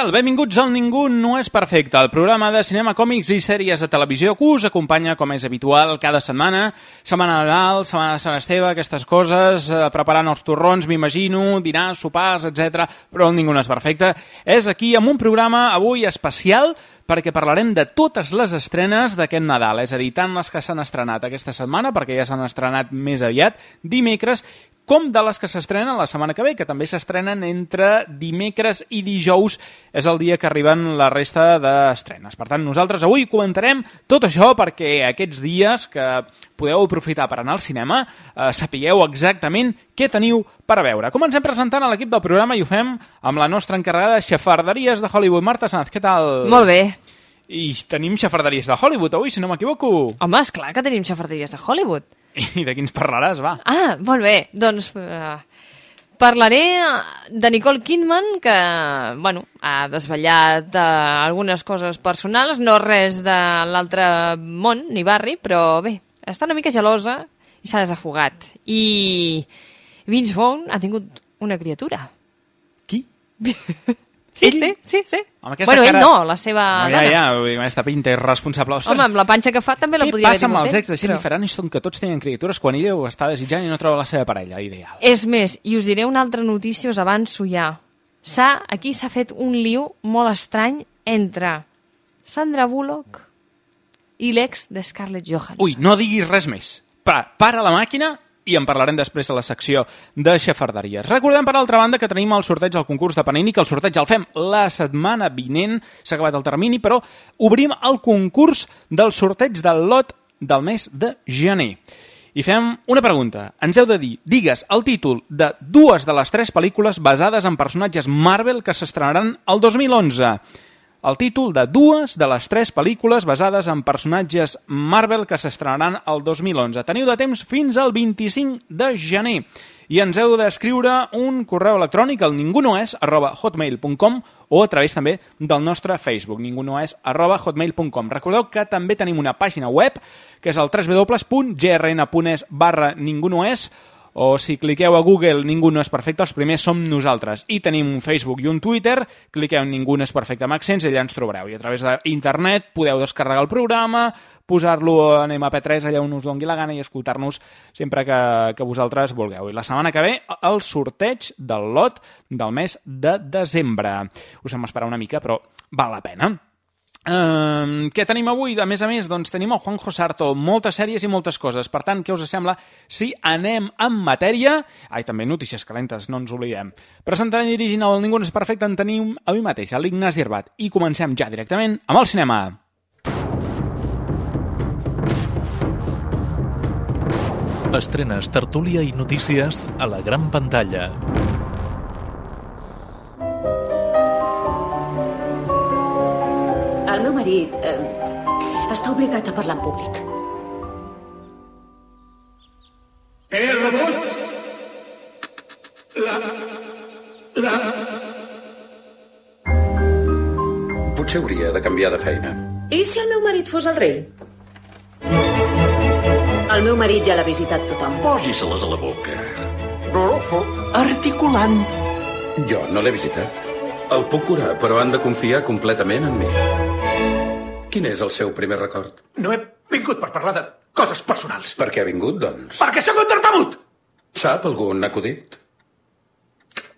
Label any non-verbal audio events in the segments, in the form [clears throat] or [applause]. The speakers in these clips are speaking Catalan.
Tal? Benvinguts al Ningú no és perfecte, el programa de cinema, còmics i sèries de televisió que us acompanya, com és habitual, cada setmana, setmana de Nadal, setmana de Sant Esteve, aquestes coses, eh, preparant els torrons, m'imagino, dinars, sopars, etc. però el Ningú no és perfecte. És aquí amb un programa avui especial perquè parlarem de totes les estrenes d'aquest Nadal, és a dir, tant les que s'han estrenat aquesta setmana, perquè ja s'han estrenat més aviat, dimecres, com de les que s'estrenen la setmana que ve, que també s'estrenen entre dimecres i dijous, és el dia que arriben la resta d'estrenes. Per tant, nosaltres avui comentarem tot això perquè aquests dies que podeu aprofitar per anar al cinema, eh, sapigueu exactament què teniu per a veure. Comencem presentant a l'equip del programa i ho fem amb la nostra encarregada de xafarderies de Hollywood. Marta Sanz, què tal? Molt bé. I tenim xafarderies de Hollywood avui, si no m'equivoco. Home, és clar que tenim xafarderies de Hollywood. [laughs] I de quins parlaràs, va? Ah, molt bé. Doncs uh, parlaré de Nicole Kidman, que, bueno, ha desvetllat uh, algunes coses personals, no res de l'altre món ni barri, però bé, està una mica gelosa i s'ha desafogat. I Vince Vaughn ha tingut una criatura. Qui? [laughs] Sí, Ell? sí, sí, sí. Amb aquesta Bueno, ell cara- no, la seva No, ja, dona. ja, dir, amb aquesta pinta irresponsable. Ostres, Home, amb la panxa que fa també la què podria haver passa amb tingut els ell, ex de Jennifer Aniston que tots tenen criatures quan ella ho està desitjant i no troba la seva parella ideal? És més, i us diré una altra notícia, us avanço ja. Aquí s'ha fet un liu molt estrany entre Sandra Bullock i l'ex de Scarlett Johansson. Ui, no diguis res més. Pa, para la màquina i en parlarem després a la secció de xafarderies. Recordem, per altra banda, que tenim el sorteig del concurs de Panini, que el sorteig el fem la setmana vinent, s'ha acabat el termini, però obrim el concurs del sorteig del lot del mes de gener. I fem una pregunta. Ens heu de dir, digues el títol de dues de les tres pel·lícules basades en personatges Marvel que s'estrenaran el 2011 el títol de dues de les tres pel·lícules basades en personatges Marvel que s'estrenaran el 2011. Teniu de temps fins al 25 de gener i ens heu d'escriure un correu electrònic al ningunoes arroba hotmail.com o a través també del nostre Facebook, ningunoes arroba hotmail.com. Recordeu que també tenim una pàgina web que és el www.grn.es barra ningunoes o si cliqueu a Google Ningú no és perfecte, els primers som nosaltres. I tenim un Facebook i un Twitter, cliqueu Ningú no és perfecte amb accents i allà ens trobareu. I a través d'internet podeu descarregar el programa, posar-lo en MP3 allà on us dongui la gana i escoltar-nos sempre que, que vosaltres vulgueu. I la setmana que ve, el sorteig del lot del mes de desembre. Us hem esperar una mica, però val la pena. Um, què tenim avui? A més a més, doncs tenim el Juanjo Sarto, moltes sèries i moltes coses. Per tant, què us sembla si anem en matèria? Ai, també notícies calentes, no ens oblidem. Presentant i dirigint el Ningú no és perfecte en tenim avui mateix, l'Ignasi Herbat. I comencem ja directament amb el cinema. Estrenes, tertúlia i notícies a la gran pantalla. Marit eh, està obligat a parlar en públic. Potser hauria de canviar de feina. I si el meu marit fos el rei? El meu marit ja l'ha visitat tothom. Posi-se-les a la boca. Articulant. Jo no l'he visitat. El puc curar, però han de confiar completament en mi. Quin és el seu primer record? No he vingut per parlar de coses personals. Per què ha vingut, doncs? Perquè sóc un tartamut! Sap algun acudit?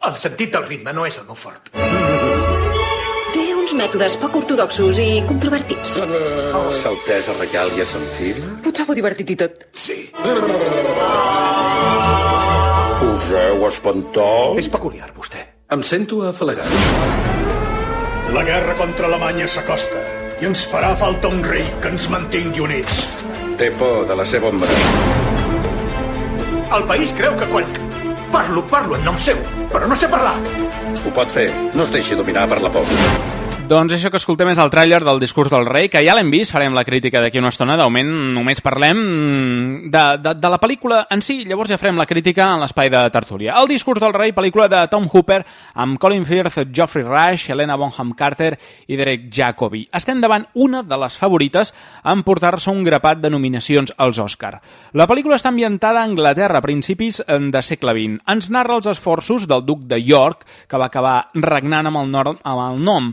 El sentit del ritme no és el meu fort. Té uns mètodes poc ortodoxos i controvertits. Uh, S'altesa reial ja s'enfila? Ho trobo divertit i tot. Sí. Us heu espantat? És peculiar, vostè. Em sento afalagat. La guerra contra Alemanya s'acosta i ens farà falta un rei que ens mantingui units. Té por de la seva ombra. El país creu que quan parlo, parlo en nom seu, però no sé parlar. Ho pot fer. No es deixi dominar per la por. Doncs això que escoltem és el tràiler del discurs del rei, que ja l'hem vist, farem la crítica d'aquí una estona, d'augment només parlem de, de, de la pel·lícula en si, llavors ja farem la crítica en l'espai de tertúlia. El discurs del rei, pel·lícula de Tom Hooper, amb Colin Firth, Geoffrey Rush, Helena Bonham Carter i Derek Jacobi. Estem davant una de les favorites en portar-se un grapat de nominacions als Oscar. La pel·lícula està ambientada a Anglaterra a principis de segle XX. Ens narra els esforços del duc de York, que va acabar regnant amb el, nord, amb el nom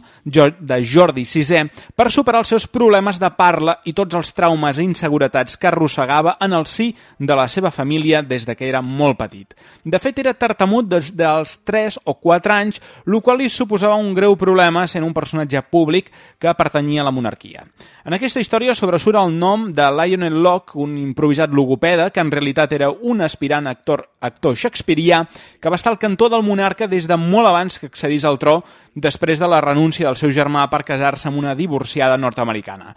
de Jordi VI per superar els seus problemes de parla i tots els traumes i inseguretats que arrossegava en el si de la seva família des de que era molt petit. De fet, era tartamut des dels 3 o 4 anys, el qual li suposava un greu problema sent un personatge públic que pertanyia a la monarquia. En aquesta història sobresurt el nom de Lionel Locke, un improvisat logopeda que en realitat era un aspirant actor, actor shakespearià que va estar al cantó del monarca des de molt abans que accedís al tro després de la renúncia del seu germà per casar-se amb una divorciada nord-americana.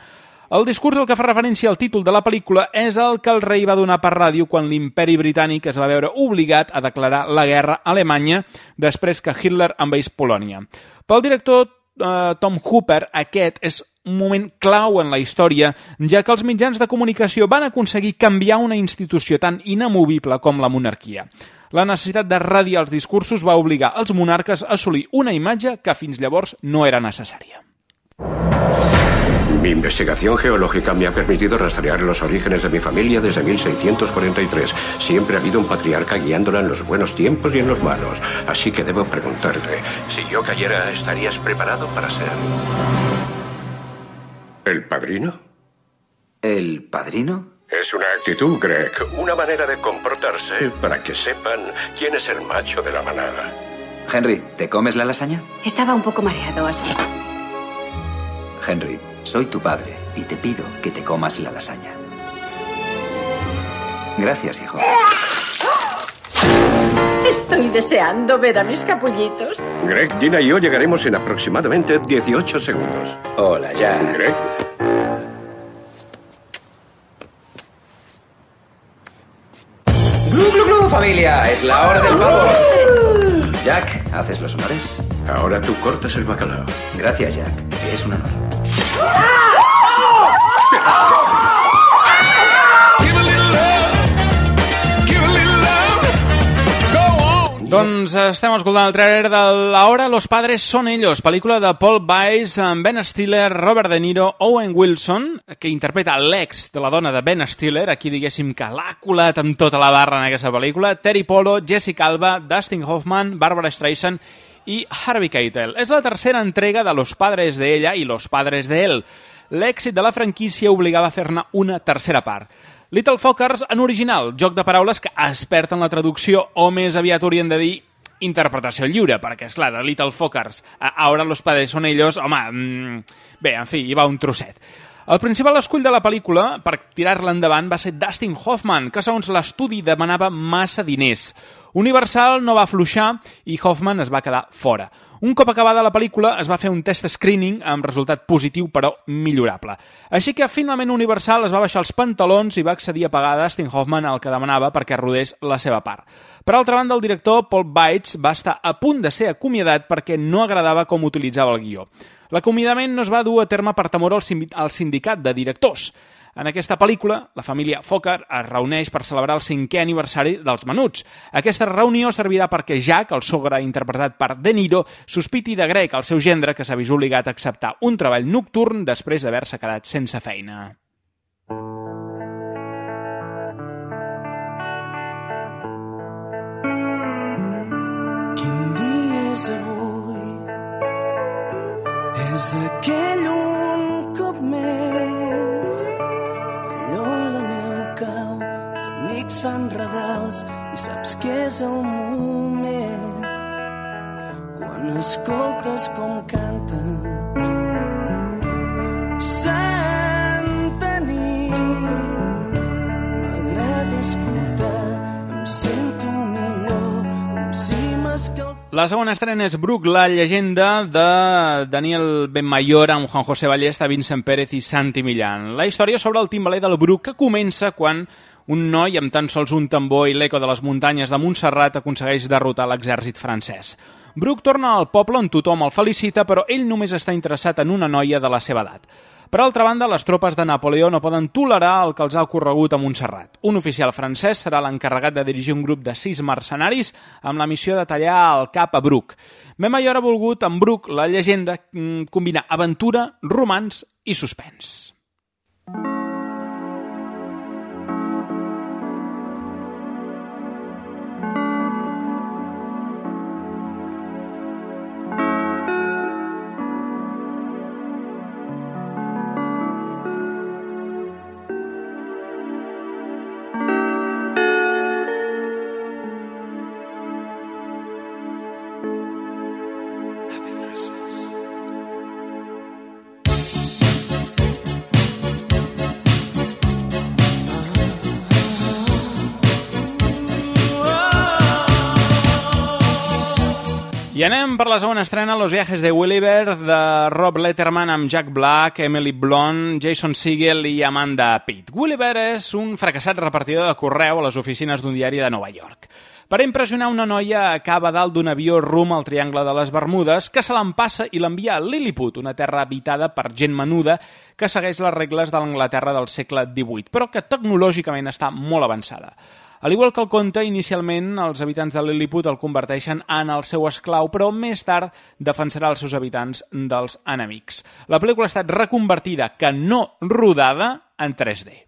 El discurs al que fa referència al títol de la pel·lícula és el que el rei va donar per ràdio quan l'imperi britànic es va veure obligat a declarar la guerra a Alemanya després que Hitler envaís Polònia. Pel director eh, Tom Hooper, aquest és un moment clau en la història, ja que els mitjans de comunicació van aconseguir canviar una institució tan inamovible com la monarquia. La necessitat de radiar els discursos va obligar els monarques a assolir una imatge que fins llavors no era necessària. Mi investigación geológica me ha permitido rastrear los orígenes de mi familia desde 1643. Siempre ha habido un patriarca guiándola en los buenos tiempos y en los malos. Así que debo preguntarte, si yo cayera, ¿estarías preparado para ser... ¿El padrino? ¿El padrino? Es una actitud, Greg, una manera de comportarse para que sepan quién es el macho de la manada. Henry, ¿te comes la lasaña? Estaba un poco mareado así. Henry, soy tu padre y te pido que te comas la lasaña. Gracias, hijo. Estoy deseando ver a mis capullitos. Greg, Gina y yo llegaremos en aproximadamente 18 segundos. Hola, Jack. Greg, familia! ¡Es la hora del pavo! Jack, ¿haces los honores? ahora tú cortas el bacalao. Gracias, Jack. Es un honor. Doncs estem escoltant el trailer de La hora los padres son ellos, pel·lícula de Paul Weiss amb Ben Stiller, Robert De Niro, Owen Wilson, que interpreta l'ex de la dona de Ben Stiller, aquí diguéssim que l'ha colat amb tota la barra en aquesta pel·lícula, Terry Polo, Jessica Alba, Dustin Hoffman, Barbara Streisand i Harvey Keitel. És la tercera entrega de Los padres de ella i Los padres de él. L'èxit de la franquícia obligava a fer-ne una tercera part. Little Fockers en original, joc de paraules que es perd en la traducció o més aviat haurien de dir interpretació lliure, perquè, és clar, de Little Fockers a Ahora los padres son ellos, home, mmm, bé, en fi, hi va un trosset. El principal escull de la pel·lícula per tirar-la endavant va ser Dustin Hoffman, que segons l'estudi demanava massa diners. Universal no va afluixar i Hoffman es va quedar fora. Un cop acabada la pel·lícula es va fer un test screening amb resultat positiu però millorable. Així que finalment Universal es va baixar els pantalons i va accedir a pagar Dustin Hoffman el que demanava perquè rodés la seva part. Per altra banda, el director Paul Weitz va estar a punt de ser acomiadat perquè no agradava com utilitzava el guió. L'acomiadament no es va dur a terme per temor al sindicat de directors. En aquesta pel·lícula, la família Fokker es reuneix per celebrar el cinquè aniversari dels Menuts. Aquesta reunió servirà perquè Jack, el sogre interpretat per De Niro, sospiti de Greg, el seu gendre, que s'ha vist obligat a acceptar un treball nocturn després d'haver-se quedat sense feina. Quin dia és avui? És aquell un cop més allò la neu cau els amics fan regals i saps que és el moment. Quan escoltes com canten Santa La segona estrena és Brook, la llegenda de Daniel Benmayor amb Juan José Ballesta, Vincent Pérez i Santi Millán. La història sobre el timbaler del Brook que comença quan un noi amb tan sols un tambor i l'eco de les muntanyes de Montserrat aconsegueix derrotar l'exèrcit francès. Brook torna al poble on tothom el felicita, però ell només està interessat en una noia de la seva edat. Per altra banda, les tropes de Napoleó no poden tolerar el que els ha ocorregut a Montserrat. Un oficial francès serà l'encarregat de dirigir un grup de sis mercenaris amb la missió de tallar el cap a Bruc. Memayor ha volgut, amb Bruc, la llegenda, mm, combinar aventura, romans i suspens. I anem per la segona estrena, Los viajes de Gulliver, de Rob Letterman amb Jack Black, Emily Blunt, Jason Segel i Amanda Pitt. Gulliver és un fracassat repartidor de correu a les oficines d'un diari de Nova York. Per impressionar una noia acaba dalt d'un avió rum al Triangle de les Bermudes que se l'empassa i l'envia a Lilliput, una terra habitada per gent menuda que segueix les regles de l'Anglaterra del segle XVIII, però que tecnològicament està molt avançada. Al igual que el conte, inicialment els habitants de Lilliput el converteixen en el seu esclau, però més tard defensarà els seus habitants dels enemics. La pel·lícula ha estat reconvertida, que no rodada, en 3D.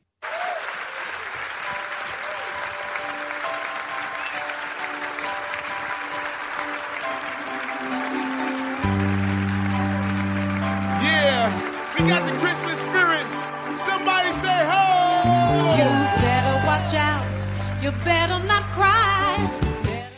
Better not cry.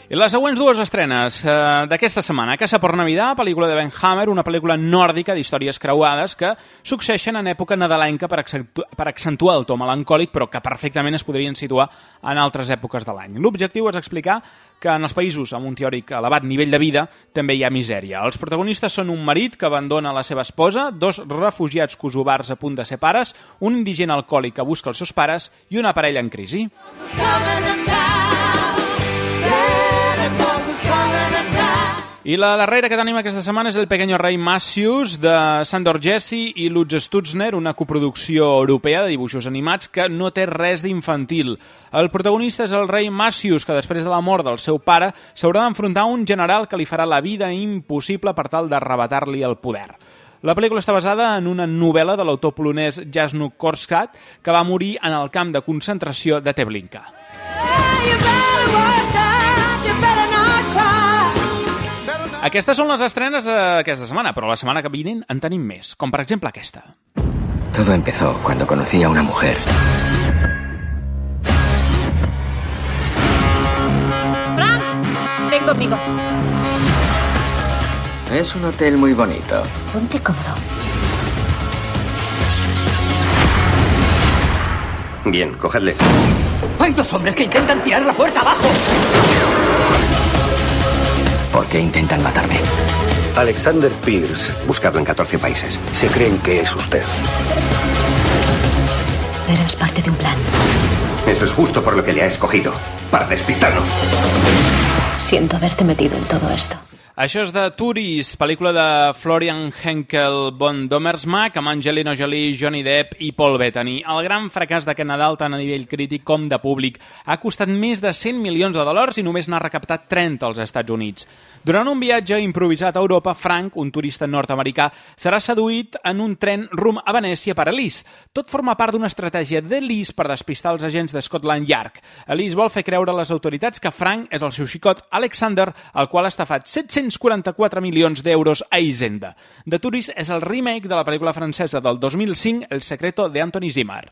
I les següents dues estrenes eh, d'aquesta setmana. Casa por Navidad, pel·lícula de Ben Hammer, una pel·lícula nòrdica d'històries creuades que succeeixen en època nadalenca per, per accentuar el to melancòlic, però que perfectament es podrien situar en altres èpoques de l'any. L'objectiu és explicar que en els països amb un teòric elevat nivell de vida també hi ha misèria. Els protagonistes són un marit que abandona la seva esposa, dos refugiats kosovars a punt de ser pares, un indigent alcohòlic que busca els seus pares i una parella en crisi. I la darrera que tenim aquesta setmana és El pequeño rei Matthews de Sandor Jesse i Lutz Stutzner, una coproducció europea de dibuixos animats que no té res d'infantil. El protagonista és el rei Matthews, que després de la mort del seu pare s'haurà d'enfrontar a un general que li farà la vida impossible per tal d'arrebatar-li el poder. La pel·lícula està basada en una novel·la de l'autor polonès Jasnuk Korskat, que va morir en el camp de concentració de Treblinka. Aquestes són les estrenes aquesta setmana, però la setmana que vinent en tenim més, com per exemple aquesta. Todo empezó cuando conocí a una mujer. Frank, ven conmigo. Es un hotel muy bonito. Ponte cómodo. Bien, cogedle. Hay dos hombres que intentan tirar la puerta abajo. ¿Por qué intentan matarme? Alexander Pierce, buscado en 14 países. Se creen que es usted. Eres parte de un plan. Eso es justo por lo que le ha escogido. Para despistarnos. Siento haberte metido en todo esto. Això és de Turis, pel·lícula de Florian Henkel von Dommersmack amb Angelina Jolie, Johnny Depp i Paul Bettany. El gran fracàs d'aquest Nadal, tant a nivell crític com de públic, ha costat més de 100 milions de dòlars i només n'ha recaptat 30 als Estats Units. Durant un viatge improvisat a Europa, Frank, un turista nord-americà, serà seduït en un tren rum a Venècia per Elise. Tot forma part d'una estratègia d'Elise per despistar els agents de Scotland Yard. Elise vol fer creure a les autoritats que Frank és el seu xicot Alexander, el qual ha estafat 744 milions d'euros a Hisenda. The Tourist és el remake de la pel·lícula francesa del 2005 El secreto de Anthony Zimmer.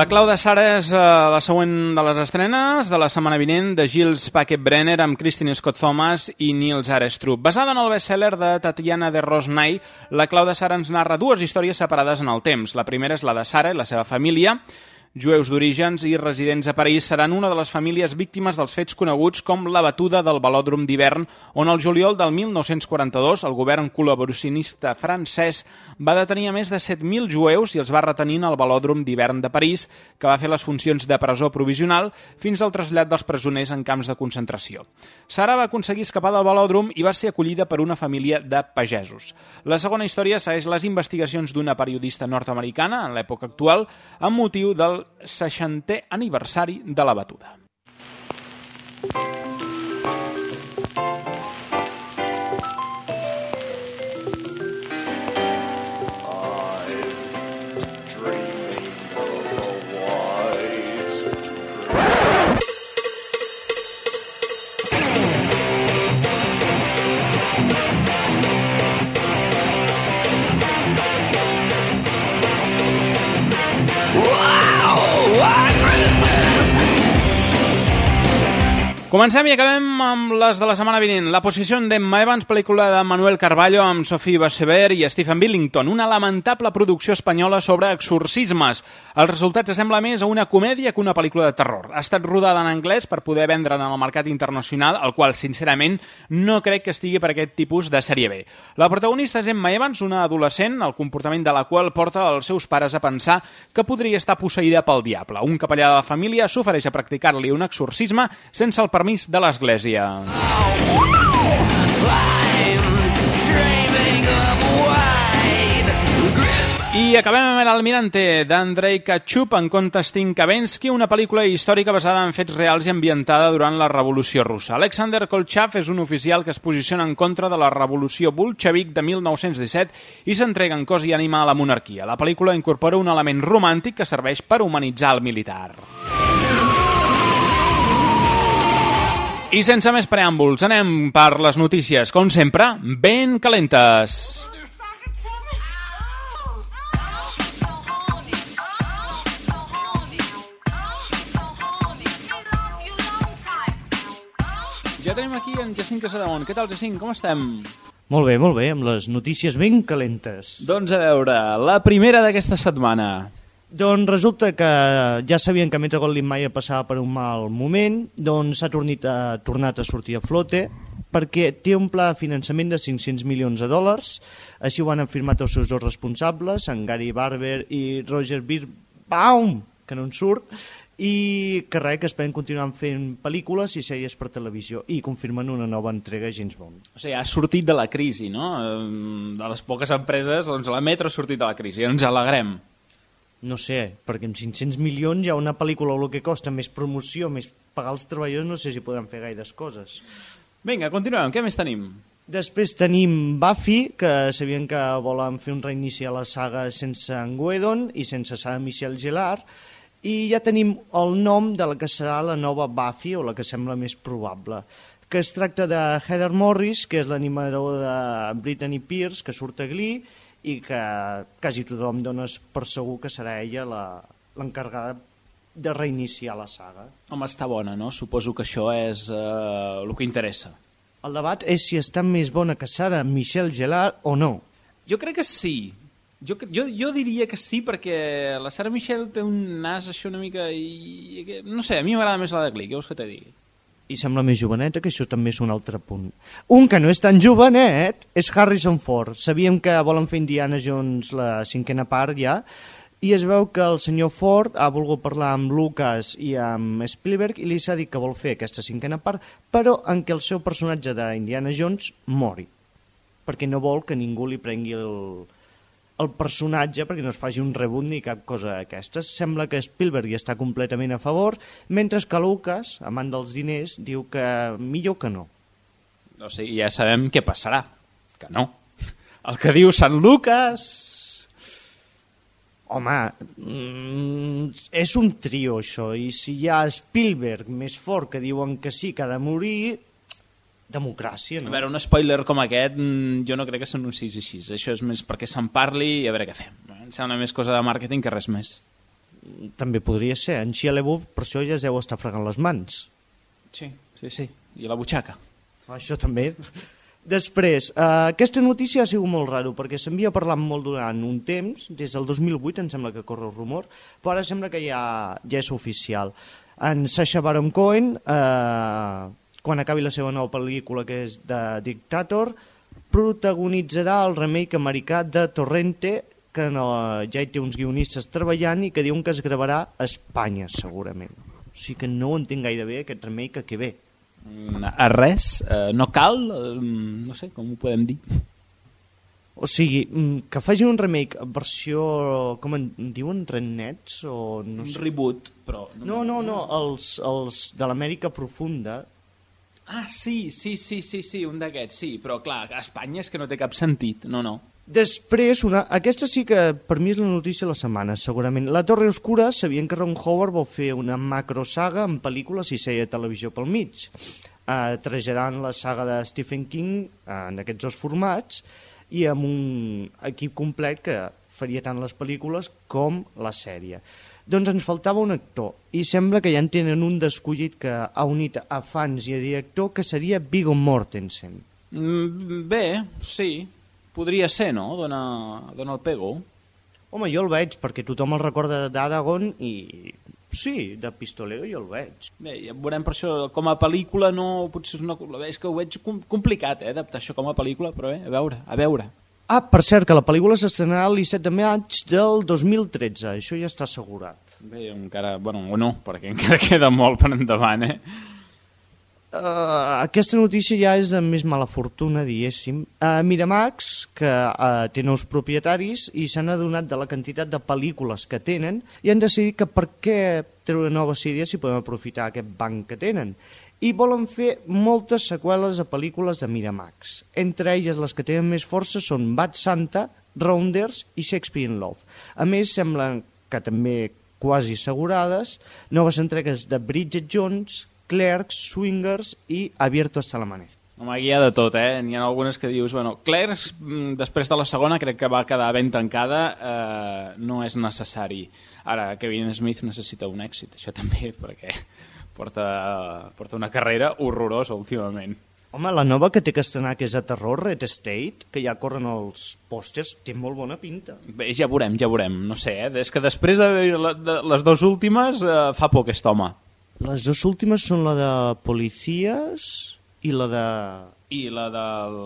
La clau de Sara és uh, la següent de les estrenes de la setmana vinent de Gilles Paquet Brenner amb Christine Scott Thomas i Niels Arestrup. Basada en el bestseller de Tatiana de Rosnay, la clau de Sara ens narra dues històries separades en el temps. La primera és la de Sara i la seva família, jueus d'orígens i residents a París seran una de les famílies víctimes dels fets coneguts com la batuda del velòdrom d'hivern, on el juliol del 1942 el govern col·laboracionista francès va detenir a més de 7.000 jueus i els va retenir al velòdrom d'hivern de París, que va fer les funcions de presó provisional fins al trasllat dels presoners en camps de concentració. Sara va aconseguir escapar del velòdrom i va ser acollida per una família de pagesos. La segona història segueix les investigacions d'una periodista nord-americana en l'època actual amb motiu del 60è aniversari de la batuda. Comencem i acabem amb les de la setmana vinent. La posició d'Emma Evans, pel·lícula de Manuel Carballo amb Sophie Bassever i Stephen Billington, una lamentable producció espanyola sobre exorcismes. El resultat s'assembla més a una comèdia que una pel·lícula de terror. Ha estat rodada en anglès per poder vendre en el mercat internacional, el qual, sincerament, no crec que estigui per aquest tipus de sèrie B. La protagonista és Emma Evans, una adolescent, el comportament de la qual porta els seus pares a pensar que podria estar posseïda pel diable. Un capellà de la família s'ofereix a practicar-li un exorcisme sense el permís de l'Església. I acabem amb l'Almirante d'Andrei Kachuk en Konstantin Kavensky, una pel·lícula històrica basada en fets reals i ambientada durant la Revolució Russa. Alexander Kolchav és un oficial que es posiciona en contra de la Revolució Bolxevic de 1917 i s'entrega en cos i ànima a la monarquia. La pel·lícula incorpora un element romàntic que serveix per humanitzar el militar. I sense més preàmbuls, anem per les notícies, com sempre, ben calentes. Ja tenim aquí en Jacint Casademont. Què tal, Jacint? Com estem? Molt bé, molt bé, amb les notícies ben calentes. Doncs a veure, la primera d'aquesta setmana. Doncs resulta que ja sabien que Metro Goldwyn Mayer passava per un mal moment, doncs s'ha tornat, tornat a sortir a flote perquè té un pla de finançament de 500 milions de dòlars, així ho han afirmat els seus dos responsables, en Gary Barber i Roger Birbaum, que no en surt, i que res, que esperen continuar fent pel·lícules i sèries per televisió i confirmen una nova entrega a James Bond. O sigui, ha sortit de la crisi, no? De les poques empreses, doncs la Metro ha sortit de la crisi, ens alegrem. No sé, perquè amb 500 milions ja una pel·lícula el que costa més promoció, més pagar els treballadors, no sé si podran fer gaires coses. Vinga, continuem, què més tenim? Després tenim Buffy, que sabien que volen fer un reinici a la saga sense en Whedon i sense Sarah Michelle Gellar, i ja tenim el nom de la que serà la nova Buffy, o la que sembla més probable, que es tracta de Heather Morris, que és l'animador de Brittany Pierce, que surt a Glee, i que quasi tothom dona per segur que serà ella l'encarregada de reiniciar la saga. Home, està bona, no? Suposo que això és eh, el que interessa. El debat és si està més bona que Sarah Michelle Gellar o no. Jo crec que sí. Jo, jo, jo diria que sí, perquè la Sarah Michelle té un nas això una mica... I, no sé, a mi m'agrada més la de Glee, què vols que te digui? I sembla més joveneta, que això també és un altre punt. Un que no és tan jovenet és Harrison Ford. Sabíem que volen fer Indiana Jones la cinquena part ja, i es veu que el senyor Ford ha volgut parlar amb Lucas i amb Spielberg i li s'ha dit que vol fer aquesta cinquena part, però en què el seu personatge d'Indiana Jones mori, perquè no vol que ningú li prengui el, el personatge perquè no es faci un reboot ni cap cosa d'aquestes. Sembla que Spielberg hi està completament a favor, mentre que Lucas, amant dels diners, diu que millor que no. O sigui, ja sabem què passarà. Que no. El que diu Sant Lucas... Home, mm, és un trio això, i si hi ha Spielberg més fort que diuen que sí, que ha de morir, democràcia, no? A veure, un spoiler com aquest, mm, jo no crec que s'anunciïs així. Això és més perquè se'n parli i a veure què fem. Em sembla més cosa de màrqueting que res més. també podria ser. En Shia LaBeouf per això ja es deu estar fregant les mans. Sí, sí, sí. I la butxaca. Això també. Després, eh, aquesta notícia ha sigut molt raro perquè s'havia parlat molt durant un temps, des del 2008 em sembla que corre el rumor, però ara sembla que ja, ja és oficial. En Sacha Baron Cohen, eh, quan acabi la seva nova pel·lícula que és de Dictator, protagonitzarà el remake americà de Torrente, que no, ja hi té uns guionistes treballant i que diuen que es gravarà a Espanya, segurament. O sigui que no ho entenc gaire bé, aquest remake, a què ve. Mm, A res, eh, no cal, eh, no sé, com ho podem dir. O sigui, mm, que facin un remake en versió, com en diuen, Rednets? O no Un sé. reboot, però... No, no, no, els, els de l'Amèrica Profunda. Ah, sí, sí, sí, sí, sí, un d'aquests, sí, però clar, Espanya és que no té cap sentit, no, no. Després, una, aquesta sí que per mi és la notícia de la setmana, segurament. La Torre Oscura, sabien que Ron Howard vol fer una macrosaga en pel·lícules i sèrie de televisió pel mig, eh, traslladant la saga de Stephen King eh, en aquests dos formats i amb un equip complet que faria tant les pel·lícules com la sèrie. Doncs ens faltava un actor i sembla que ja en tenen un d'escollit que ha unit a fans i a director que seria Viggo Mortensen. Mm, bé, sí, podria ser, no? Dona, dona el pego. Home, jo el veig perquè tothom el recorda d'Aragon i sí, de Pistolero jo el veig. Bé, ja veurem per això, com a pel·lícula no, potser és, una, és que ho veig com, complicat, eh, adaptar això com a pel·lícula, però bé, a veure, a veure. Ah, per cert, que la pel·lícula s'estrenarà el 17 de maig del 2013, això ja està assegurat. Bé, encara, bueno, o no, perquè [laughs] encara queda molt per endavant, eh? Uh, aquesta notícia ja és de més mala fortuna, diguéssim. Uh, Miramax, que uh, té nous propietaris i s'han adonat de la quantitat de pel·lícules que tenen i han decidit que per què treure noves idees si podem aprofitar aquest banc que tenen. I volen fer moltes seqüeles a pel·lícules de Miramax. Entre elles les que tenen més força són Bad Santa, Rounders i Shakespeare in Love. A més, semblen que també quasi assegurades noves entregues de Bridget Jones, Clerks, Swingers i Abierto hasta el amanecer. Home, hi ha de tot, eh? N'hi ha algunes que dius, bueno, Clerks, mm, després de la segona, crec que va quedar ben tancada, eh, no és necessari. Ara, Kevin Smith necessita un èxit, això també, perquè porta, porta una carrera horrorosa últimament. Home, la nova que té que estrenar, que és a terror, Red State, que ja corren els pòsters, té molt bona pinta. Bé, ja veurem, ja veurem, no sé, eh? És que després de, de les dues últimes eh, fa por aquest home. Les dues últimes són la de Policies i la de... I la de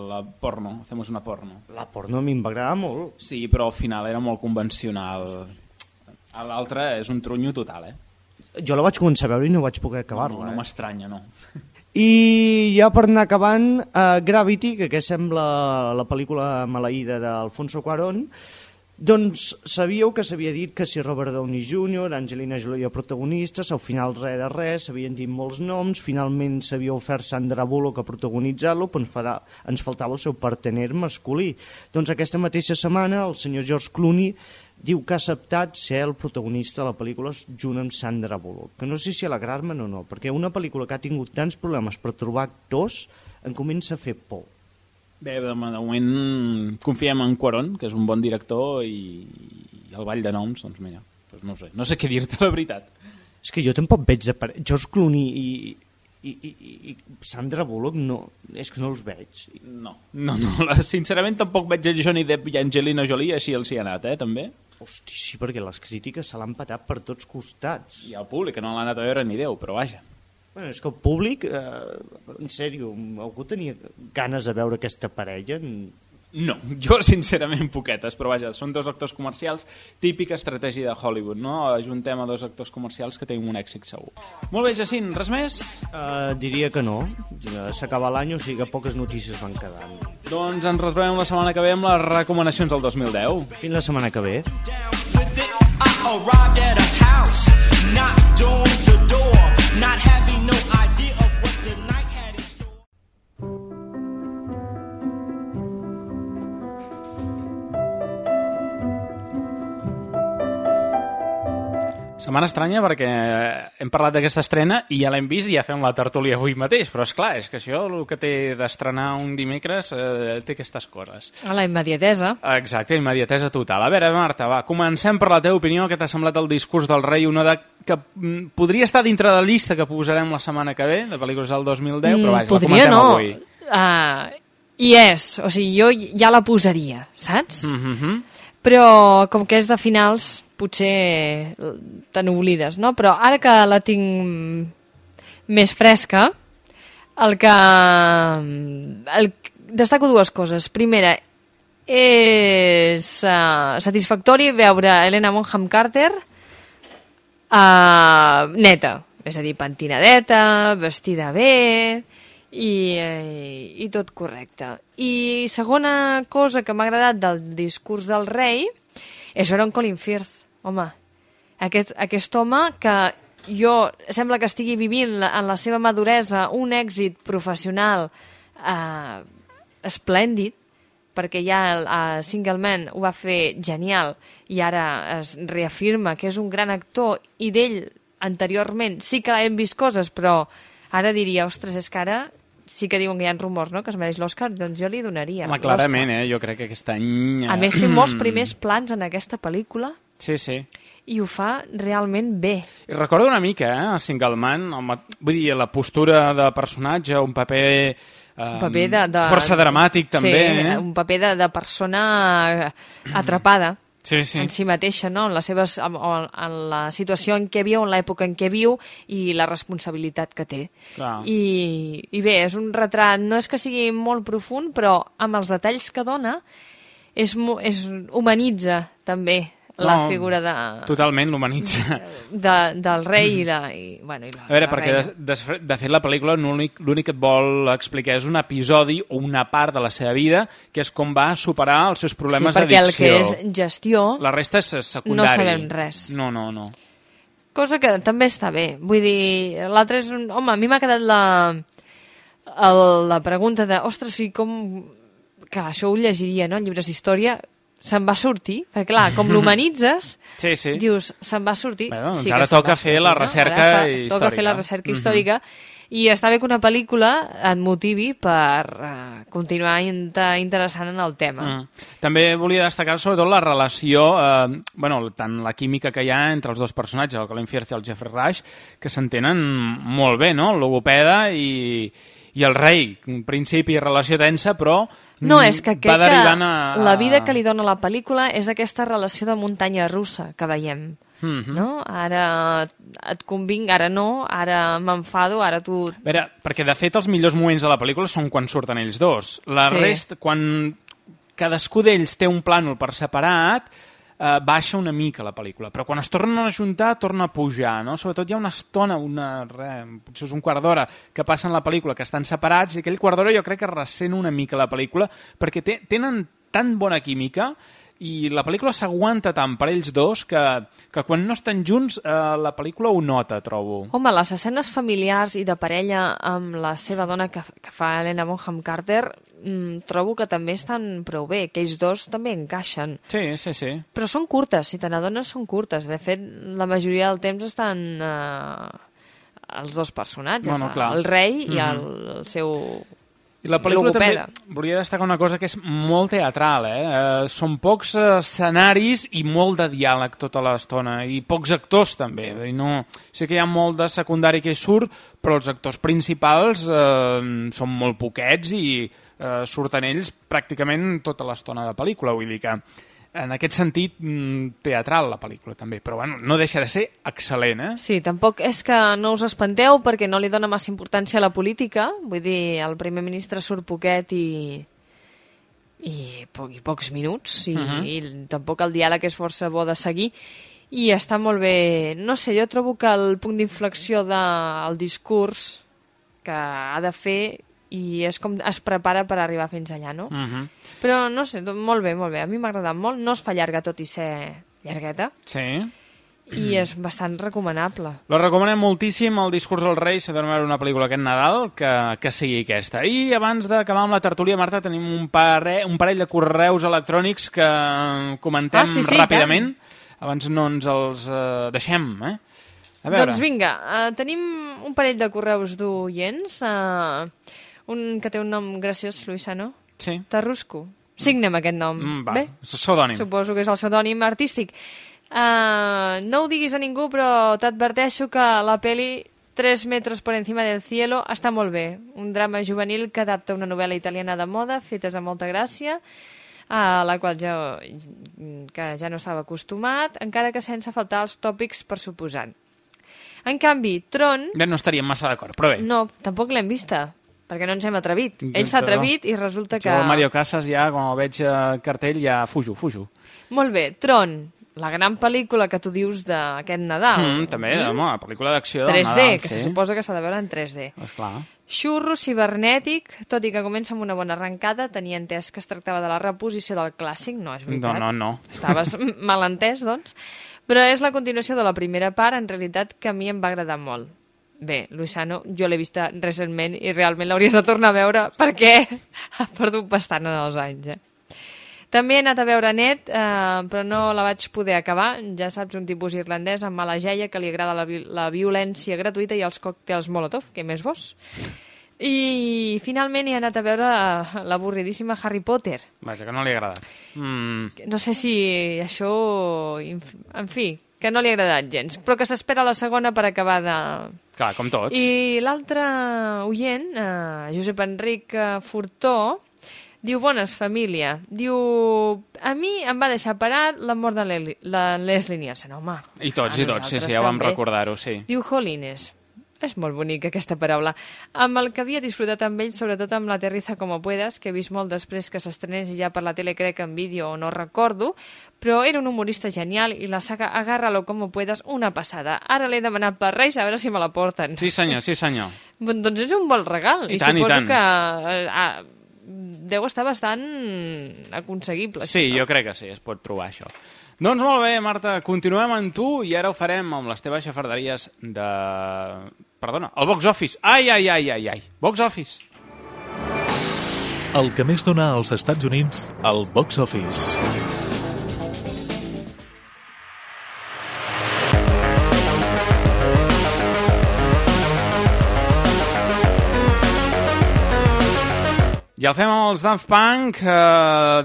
la porno, Hacemos una porno. La porno a mi em va agradar molt. Sí, però al final era molt convencional. L'altre és un trunyo total, eh? Jo la vaig començar a veure i no vaig poder acabar-la. No, no eh? m'estranya, no. [laughs] I ja per anar acabant, uh, Gravity, que que sembla la pel·lícula maleïda d'Alfonso Cuarón, doncs sabíeu que s'havia dit que si Robert Downey Jr., Angelina Jolie protagonistes, al final res de res, s'havien dit molts noms, finalment s'havia ofert Sandra Bullock a protagonitzar-lo, però ens, farà, ens faltava el seu partener masculí. Doncs aquesta mateixa setmana el senyor George Clooney diu que ha acceptat ser el protagonista de la pel·lícula junt amb Sandra Bullock. Que no sé si alegrar-me'n o no, perquè una pel·lícula que ha tingut tants problemes per trobar actors em comença a fer por. Bé, de, moment confiem en Quaron, que és un bon director, i, i el Ball de Noms, doncs mira, doncs no sé, no sé què dir-te la veritat. És que jo tampoc veig de pare... George Clooney i, i, i, i i Sandra Bullock no, és que no els veig. No, no, no, sincerament tampoc veig a Johnny Depp i Angelina Jolie, així els hi ha anat, eh, també. Hosti, sí, perquè les crítiques se l'han patat per tots costats. I el públic, que no l'ha anat a veure ni Déu, però vaja. Bueno, és que el públic, eh, en sèrio, algú tenia ganes de veure aquesta parella? No, [laughs] jo sincerament poquetes, però vaja, són dos actors comercials, típica estratègia de Hollywood, no? Ajuntem a dos actors comercials que tenen un èxit segur. Molt bé, Jacint, res més? Uh, diria que no. Eh, S'acaba l'any, o sigui que poques notícies van quedant. Doncs ens retrobem la setmana que ve amb les recomanacions del 2010. Fins la setmana que ve. I arrived at a house, knocked on the door, not Setmana estranya perquè hem parlat d'aquesta estrena i ja l'hem vist i ja fem la tertúlia avui mateix, però és clar, és que això el que té d'estrenar un dimecres eh, té aquestes coses. A la immediatesa. Exacte, immediatesa total. A veure, Marta, va, comencem per la teva opinió. Què t'ha semblat el discurs del rei? Una de... que mm, podria estar dintre de la llista que posarem la setmana que ve, de pel·lícules del 2010, però vaja, la Podria comentem no. avui. Uh, I és, o sigui, jo ja la posaria, saps? Mm -hmm. Però com que és de finals, potser te n'oblides, no? Però ara que la tinc més fresca, el que... El, destaco dues coses. Primera, és uh, satisfactori veure Helena Bonham Carter uh, neta, és a dir, pentinadeta, vestida bé i, eh, i tot correcte. I segona cosa que m'ha agradat del discurs del rei és veure en Colin Firth. Home, aquest, aquest home que jo sembla que estigui vivint la, en la seva maduresa un èxit professional eh, esplèndid, perquè ja a Single Man ho va fer genial i ara es reafirma que és un gran actor i d'ell anteriorment sí que hem vist coses, però ara diria, ostres, és que ara sí que diuen que hi ha rumors, no?, que es mereix l'Oscar, doncs jo li donaria Home, clarament, eh? Jo crec que aquest any... eh, A més, té molts [clears throat] primers plans en aquesta pel·lícula Sí, sí. i ho fa realment bé. I recordo una mica, eh, a Single Man, home, vull dir, la postura de personatge, un paper... Eh, Un paper de... de Força dramàtic, també, sí, eh? un paper de, de persona atrapada Sí, sí. en si mateixa, no? en, les seves, en, en la situació en què viu, en l'època en què viu i la responsabilitat que té. Clar. I, I bé, és un retrat, no és que sigui molt profund, però amb els detalls que dona és, és humanitza també la No, figura de, Totalment l'humanitza. [laughs] de, del rei i la, i, bueno, i la, A veure, la perquè de, reina. de, de fet la pel·lícula l'únic que et vol explicar és un episodi o una part de la seva vida, que és com va superar els seus problemes sí, perquè el d'addicció. que és gestió La resta és secundari. no sabem res. No, no, no. Cosa que també està bé. Vull dir, l'altre és un... Home, a mi m'ha quedat la, el, la pregunta de, ostres, i com... Que això ho llegiria, no?, en llibres d'història, se'n va sortir, perquè clar, com l'humanitzes, [laughs] Sí, sí. dius, se'n va sortir. Bé, doncs sí ara toca va fer la no? recerca Ara fa- històrica. Toca fer la recerca històrica, i està bé que una pel·lícula et motivi per uh, continuar inter interessant en el tema. Mm. També volia destacar sobretot la relació, eh, bueno, tant la química que hi ha entre els dos personatges, el Colin Firth i el Jeffrey Rush, que s'entenen molt bé, no? El logopeda i, i el rei. En principi relació tensa, però No, mm, és que va derivant a, a... la vida que li dona la pel·lícula és aquesta relació de muntanya russa que veiem. Mhm. no? Ara et convinc, ara no, ara m'enfado, ara tu... A veure, perquè de fet els millors moments de la pel·lícula són quan surten ells dos. La Sí. resta, quan cadascú d'ells té un plànol per separat, eh, baixa una mica la pel·lícula, però quan es tornen a juntar torna a pujar, no? Sobretot hi ha una estona, una, re, potser és un quart d'hora que passen la pel·lícula que estan separats i aquell quart d'hora jo crec que ressent una mica la pel·lícula perquè té, tenen tan bona química i la pel·lícula s'aguanta tant per ells dos que, que quan no estan junts eh, la pel·lícula ho nota, trobo. Home, les escenes familiars i de parella amb la seva dona que, que fa Helena Bonham Carter mm, trobo que també estan prou bé, que ells dos també encaixen. Sí, sí, sí. Però són curtes, si te n'adones són curtes. De fet, la majoria del temps estan eh, els dos personatges, Bueno, clar. el rei i Mhm. el, el seu I la pel·lícula logopeda. també volia destacar una cosa que és molt teatral, eh? eh són pocs eh, escenaris i molt de diàleg tota l'estona, i pocs actors també. I no, sé que hi ha molt de secundari que hi surt, però els actors principals eh, són molt poquets i eh, surten ells pràcticament tota l'estona de pel·lícula, vull dir que en aquest sentit mm, teatral la pel·lícula també, però bueno, no deixa de ser excel·lent, eh? Sí, tampoc és que no us espanteu perquè no li dona massa importància a la política. Vull dir, el primer ministre surt poquet i, i, po i pocs minuts i, Mhm. i tampoc el diàleg és força bo de seguir i està molt bé. No sé, jo trobo que el punt d'inflexió del discurs que ha de fer i és com es prepara per arribar fins allà, no? Mhm. Però no sé, doncs, molt bé, molt bé. A mi m'ha agradat molt. No es fa llarga tot i ser llargueta Sí. i és bastant recomanable. La recomanem moltíssim, el discurs del rei, s'ha de veure una pel·lícula aquest Nadal, que, que sigui aquesta. I abans d'acabar amb la tertúlia, Marta, tenim un, pare, un parell de correus electrònics que comentem Ah, sí, sí, ràpidament. abans no ens els eh, deixem, eh? A veure, Doncs vinga, uh, tenim un parell de correus d'oients. Uh, un que té un nom graciós, Luisano. Sí. Tarrusco. Signa'm aquest nom. Mm, va, Bé? pseudònim. Suposo que és el pseudònim artístic. Uh, no ho diguis a ningú, però t'adverteixo que la peli Tres metros por encima del cielo està molt bé. Un drama juvenil que adapta una novel·la italiana de moda, fetes amb molta gràcia, a la qual ja, que ja no estava acostumat, encara que sense faltar els tòpics per suposant. En canvi, Tron... Ja no estaríem massa d'acord, però bé. No, tampoc l'hem vista, perquè no ens hem atrevit. Ell Doncs s'ha no. atrevit i resulta que... Jo, el Mario Casas, ja, quan el veig a cartell, ja fujo, fujo. Molt bé, Tron, la gran pel·lícula que tu dius d'aquest Nadal. Mm, també, home, la pel·lícula d'acció del 3D, Nadal, que sí. se suposa que s'ha de veure en 3D. Esclar. Xurro cibernètic, tot i que comença amb una bona arrencada, tenia entès que es tractava de la reposició del clàssic, no és No, veritat. no, no. Estaves [laughs] mal entès, doncs. Però és la continuació de la primera part, en realitat, que a mi em va agradar molt. Bé, Luisano, jo l'he vista recentment i realment l'hauries de tornar a veure perquè [laughs] ha perdut bastant en els anys, eh? També he anat a veure net, eh, però no la vaig poder acabar. Ja saps, un tipus irlandès amb mala geia que li agrada la, vi la violència gratuïta i els còctels Molotov, què més vos? I finalment he anat a veure eh, l'avorridíssima Harry Potter. Vaja, que no li ha agradat. Mm, No sé si això... En fi, que no li ha agradat gens, però que s'espera la segona per acabar de... clar, com tots. I l'altre oient, eh, Josep Enric eh, Furtó, diu, bones, família. Diu, a mi em va deixar parat la mort de la Leslie Nielsen, home. I tots, i tots, sí, sí, ja vam recordar-ho, sí. Diu Jolines. És molt bonica aquesta paraula. Amb el que havia disfrutat amb ell, sobretot amb la Terriza como puedas, que he vist molt després que s'estrenés i ja per la tele crec en vídeo o no recordo, però era un humorista genial i la saga Agárralo como puedas, una passada. Ara l'he demanat per Reis, a veure si me la porten. Sí, senyor, sí, senyor. Bon, doncs és un bon regal. I I, tant, i suposo tant. que ah, deu estar bastant aconseguible. Sí, jo crec que sí, es pot trobar això. Doncs molt bé, Marta, continuem amb tu i ara ho farem amb les teves xafarderies de... Perdona, el box office. Ai, ai, ai, ai, ai. Box office. El que més dona als Estats Units, el box office. I el fem els Daft Punk eh,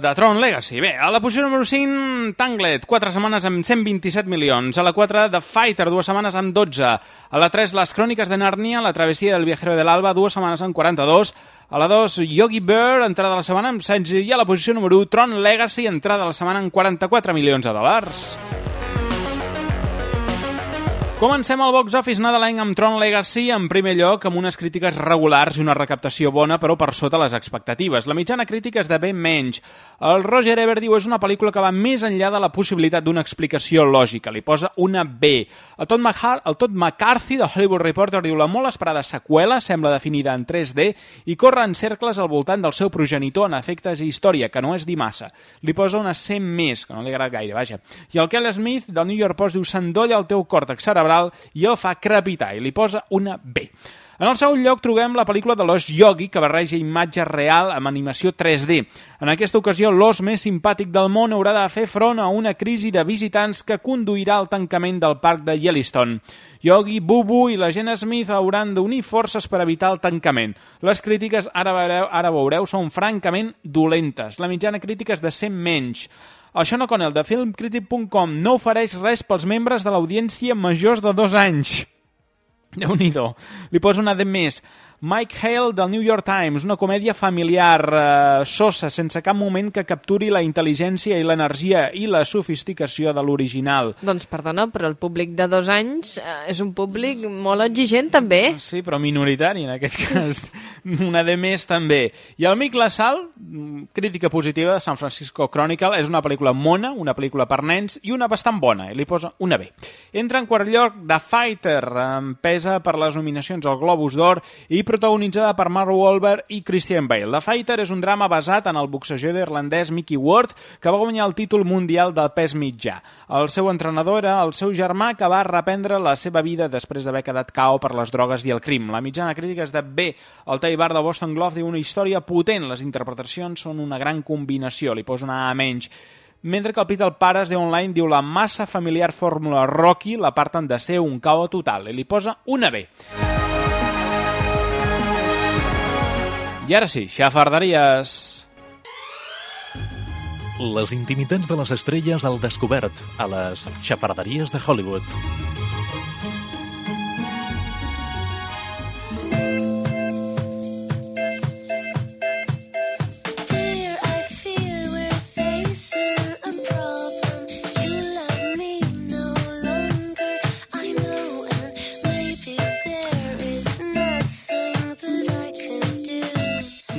de Tron Legacy. Bé, a la posició número 5, Tanglet, 4 setmanes amb 127 milions. A la 4, The Fighter, 2 setmanes amb 12. A la 3, Les Cròniques de Narnia, La travessia del viajero de l'Alba, 2 setmanes amb 42. A la 2, Yogi Bear, entrada de la setmana amb 16. I a la posició número 1, Tron Legacy, entrada de la setmana amb 44 milions de dòlars. Comencem el box office nadalenc amb Tron Legacy en primer lloc amb unes crítiques regulars i una recaptació bona però per sota les expectatives. La mitjana crítica és de ben menys. El Roger Ebert diu és una pel·lícula que va més enllà de la possibilitat d'una explicació lògica. Li posa una B. El Todd, Mahar, el Todd McCarthy de Hollywood Reporter diu la molt esperada seqüela sembla definida en 3D i corre en cercles al voltant del seu progenitor en efectes i història, que no és dir massa. Li posa una C més, que no li agrada gaire, vaja. I el Kel Smith del New York Post diu s'endolla el teu còrtex cerebral i el fa crepitar i li posa una B. En el segon lloc trobem la pel·lícula de l'os Yogi, que barreja imatge real amb animació 3D. En aquesta ocasió, l'os més simpàtic del món haurà de fer front a una crisi de visitants que conduirà al tancament del parc de Yellowstone. Yogi, Bubu i la gent Smith hauran d'unir forces per evitar el tancament. Les crítiques, ara veureu, ara veureu són francament dolentes. La mitjana crítica és de 100 menys. El Sean O'Connell de filmcritic.com no ofereix res pels membres de l'audiència majors de dos anys. déu nhi Li posa una de més. Mike Hale del New York Times, una comèdia familiar eh, sosa, sense cap moment que capturi la intel·ligència i l'energia i la sofisticació de l'original. Doncs perdona, però el públic de dos anys eh, és un públic molt exigent també. Sí, però minoritari en aquest cas. [laughs] Una de més també. I el Mick LaSalle, mm, crítica positiva de San Francisco Chronicle, és una pel·lícula mona, una pel·lícula per nens i una bastant bona, i li posa una B. Entra en quart lloc The Fighter, pesa per les nominacions al Globus d'Or i protagonitzada per Mark Wahlberg i Christian Bale. The Fighter és un drama basat en el boxejador irlandès Mickey Ward, que va guanyar el títol mundial del pes mitjà. El seu entrenador era el seu germà, que va reprendre la seva vida després d'haver quedat cao per les drogues i el crim. La mitjana crítica és de B. El Tay Bar de Boston Globe diu una història potent. Les interpretacions són una gran combinació. Li poso una A menys. mentre que el Pete, el pare, es diu online, diu la massa familiar fórmula Rocky l'aparten de ser un cao total, i li posa una B. I ara sí, xafarderies... Les intimitats de les estrelles al descobert a les xafarderies de Hollywood.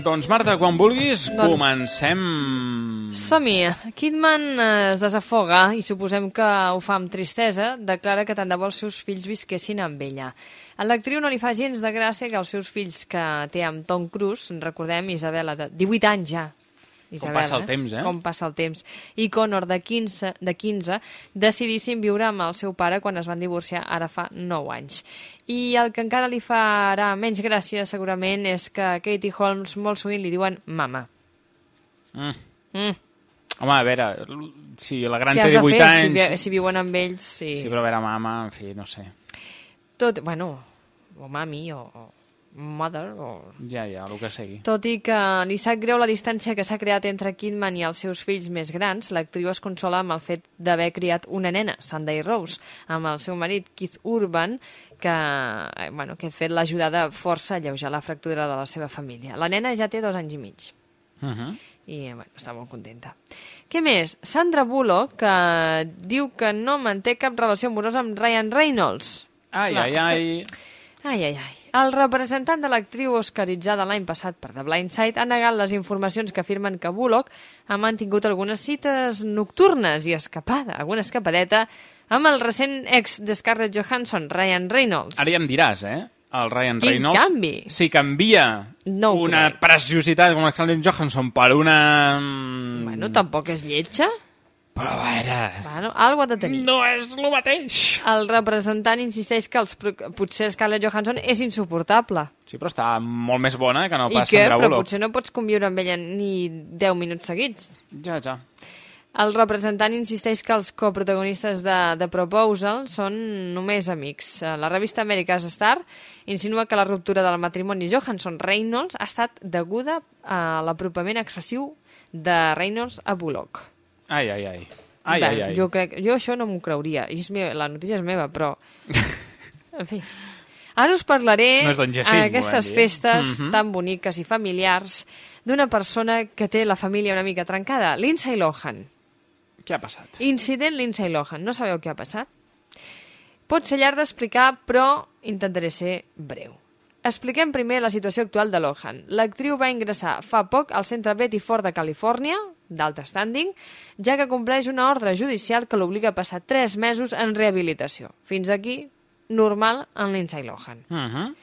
Doncs Marta, quan vulguis, Doncs- comencem... Som-hi. Kidman eh, es desafoga i suposem que ho fa amb tristesa. Declara que tant de bo els seus fills visquessin amb ella. A l'actriu no li fa gens de gràcia que els seus fills que té amb Tom Cruise, recordem Isabela, de 18 anys ja, Isabela, passa el temps, eh? Com passa el temps. I Connor, de 15, de 15 decidissin viure amb el seu pare quan es van divorciar ara fa 9 anys. I el que encara li farà menys gràcia, segurament, és que Katie Holmes molt sovint li diuen mama. Mm. Mm. Home, a veure, si la gran té has de 18 fer anys... si, vi- si viuen amb ells? Sí. Sí, però a veure, mama, en fi, no sé. Tot, bueno, o mami, o, o mother, o... Ja, ja, el que sigui. Tot i que li sap greu la distància que s'ha creat entre Kidman i els seus fills més grans, l'actriu es consola amb el fet d'haver criat una nena, Sunday Rose, amb el seu marit Keith Urban, que eh, bueno, aquest fet l'ha ajudat força a alleujar la fractura de la seva família. La nena ja té dos anys i mig Uh -huh. i bueno, està molt contenta. Què més? Sandra Bullock, que diu que no manté cap relació amorosa amb Ryan Reynolds. Ai, Clar, ai, ai... Ai, ai, ai. El representant de l'actriu oscaritzada l'any passat per The Blind Side ha negat les informacions que afirmen que Bullock ha mantingut algunes cites nocturnes i escapada, alguna escapadeta, amb el recent ex de Scarlett Johansson, Ryan Reynolds. Ara ja em diràs, eh? El Ryan Quin Reynolds... canvi? Si canvia No una crec. preciositat com Alexander Johansson per una... mm, Bueno, tampoc és lletja. Però a veure... Bueno, algo ha de tenir. No és el mateix. El representant insisteix que els, potser Scarlett Johansson és insuportable. Sí, però està molt més bona que no I pas què? Sandra Però Bullock. potser no pots conviure amb ella ni 10 minuts seguits. Ja, ja. El representant insisteix que els coprotagonistes de The Proposal són només amics. La revista America's Star insinua que la ruptura del matrimoni Johansson-Reynolds ha estat deguda a l'apropament excessiu de Reynolds a Bullock. Ai, ai, ai. Ai, Bé, ai, ai. Jo, crec, jo això no m'ho creuria. És me, la notícia és meva, però... [laughs] en fi. Ara us parlaré No a aquestes dir. festes Mhm. tan boniques i familiars d'una persona que té la família una mica trencada, Lindsay Lohan. Què ha passat? Incident Lindsay Lohan. No sabeu què ha passat? Pot ser llarg d'explicar, però intentaré ser breu. Expliquem primer la situació actual de Lohan. L'actriu va ingressar fa poc al centre Betty Ford de Califòrnia, d'alt standing, ja que compleix una ordre judicial que l'obliga a passar 3 mesos en rehabilitació. Fins aquí, normal en Lindsay Lohan. Uh -huh.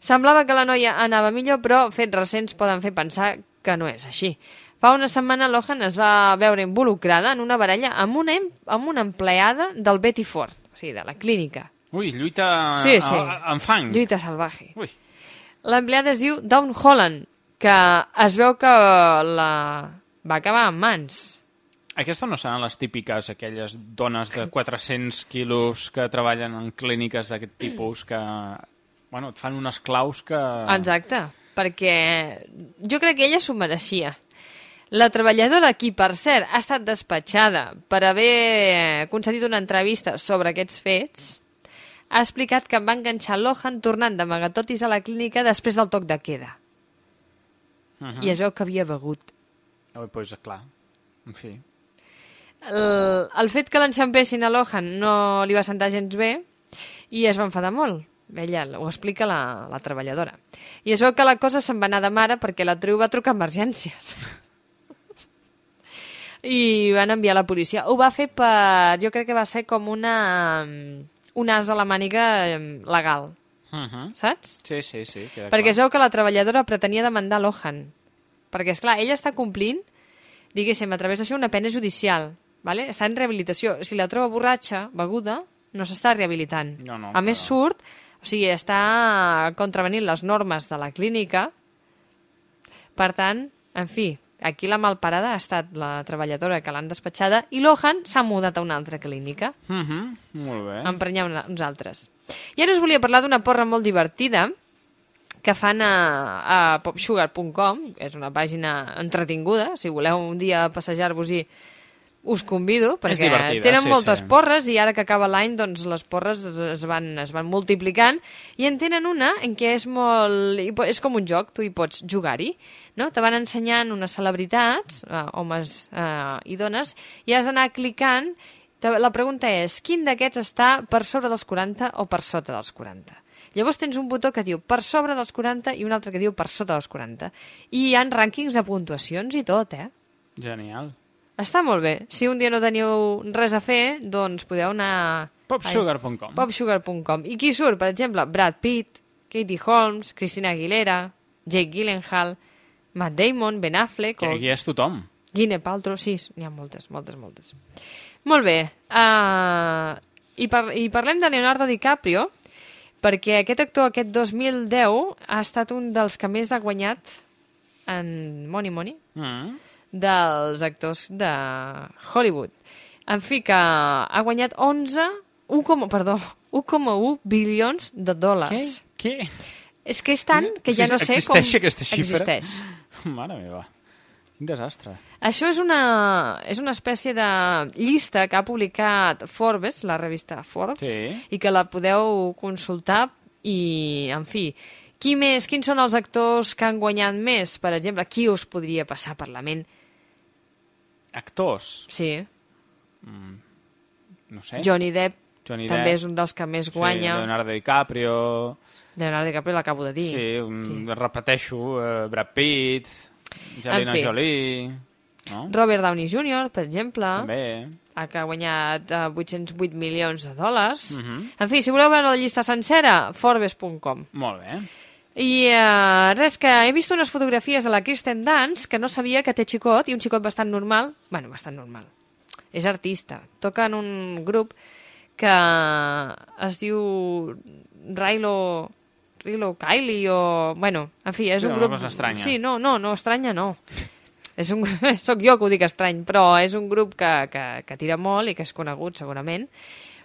Semblava que la noia anava millor, però fets recents poden fer pensar que no és així. Fa una setmana Lohan es va veure involucrada en una baralla amb una, amb una empleada del Betty Ford, o sigui, de la clínica. Ui, lluita Sí, sí. a- a- amb fang. Lluita salvaje. Ui. L'empleada es diu Dawn Holland, que es veu que la va acabar en mans. Aquestes no seran les típiques, aquelles dones de 400 quilos que treballen en clíniques d'aquest tipus que, bueno, et fan unes claus que... Exacte, perquè jo crec que ella s'ho mereixia. La treballadora, qui per cert ha estat despatxada per haver concedit una entrevista sobre aquests fets, ha explicat que va enganxar Lohan tornant d'amagatotis a la clínica després del toc de queda. Uh -huh. I es veu que havia begut. Doncs, pues, clar, en fi. El, el fet que l'enxampessin a Lohan no li va sentar gens bé i es va enfadar molt. Ella ho explica la, la treballadora. I es veu que la cosa se'n va anar de mare perquè la triu va trucar a emergències. [laughs] I van enviar la policia. Ho va fer per... Jo crec que va ser com una... un as a la màniga legal, Uh -huh. saps? Sí, sí, sí. Perquè es clar. veu que la treballadora pretenia demandar Lohan. Perquè, és clar ella està complint, diguéssim, a través d'això una pena judicial. Vale? Està en rehabilitació. Si la troba borratxa, beguda, no s'està rehabilitant. No, no, a més, surt, o sigui, està contravenint les normes de la clínica. Per tant, en fi, Aquí la malparada ha estat la treballadora que l'han despatxada i Lohan s'ha mudat a una altra clínica. Mm -hmm. Molt bé. a emprenyar una, uns altres. I ara us volia parlar d'una porra molt divertida que fan a, a popsugar.com, és una pàgina entretinguda, si voleu un dia passejar-vos-hi us convido, perquè tenen sí, moltes sí. porres i ara que acaba l'any doncs les porres es, es, van, es van multiplicant i en tenen una en què és molt... és com un joc, tu hi pots jugar-hi, no? Te van ensenyant unes celebritats, eh, homes eh, i dones, i has d'anar clicant La pregunta és, quin d'aquests està per sobre dels 40 o per sota dels 40? Llavors tens un botó que diu per sobre dels 40 i un altre que diu per sota dels 40. I hi ha rànquings de puntuacions i tot, eh? Genial. Està molt bé. Si un dia no teniu res a fer, doncs podeu anar... Popsugar.com. Popsugar.com. I qui surt? Per exemple, Brad Pitt, Katie Holmes, Christina Aguilera, Jake Gyllenhaal, Matt Damon, Ben Affleck... Que o- aquí és tothom. Gwyneth Paltrow, sí, n'hi ha moltes, moltes, moltes. Molt bé. Uh, i, par I parlem de Leonardo DiCaprio, perquè aquest actor, aquest 2010, ha estat un dels que més ha guanyat en Money Money Mm. Dels actors de Hollywood. En fi, que ha guanyat 11... 1, com- perdó, 1,1 bilions de dòlars. Què? Què? És que és tant que ja no sé com... Existeix aquesta xifra? Existeix. [laughs] Mare meva. Quin desastre. Això és una, és una espècie de llista que ha publicat Forbes, la revista Forbes, Sí. i que la podeu consultar i, en fi, qui més, quins són els actors que han guanyat més? Per exemple, qui us podria passar per la ment? Actors. Sí, No sé. Johnny Depp Johnny també Depp. és un dels que més Sí, guanya. Leonardo DiCaprio... Leonardo DiCaprio l'acabo de dir. Sí, um, repeteixo, uh, Brad Pitt, Angelina En fi. Jolie... No? Robert Downey Jr., per exemple, També. ha que ha guanyat eh, 808 milions de dòlars. Mhm. En fi, si voleu veure la llista sencera, forbes.com. Molt bé. I uh, res, que he vist unes fotografies de la Kristen Dance que no sabia que té xicot, i un xicot bastant normal, bueno, bastant normal, és artista, toca en un grup que es diu Rilo, Rilo Kylie o... Bueno, en fi, és Sí, un una grup... cosa estranya. Sí, no, no, no, estranya no. És un... Soc [laughs] jo que ho dic estrany, però és un grup que, que, que tira molt i que és conegut, segurament.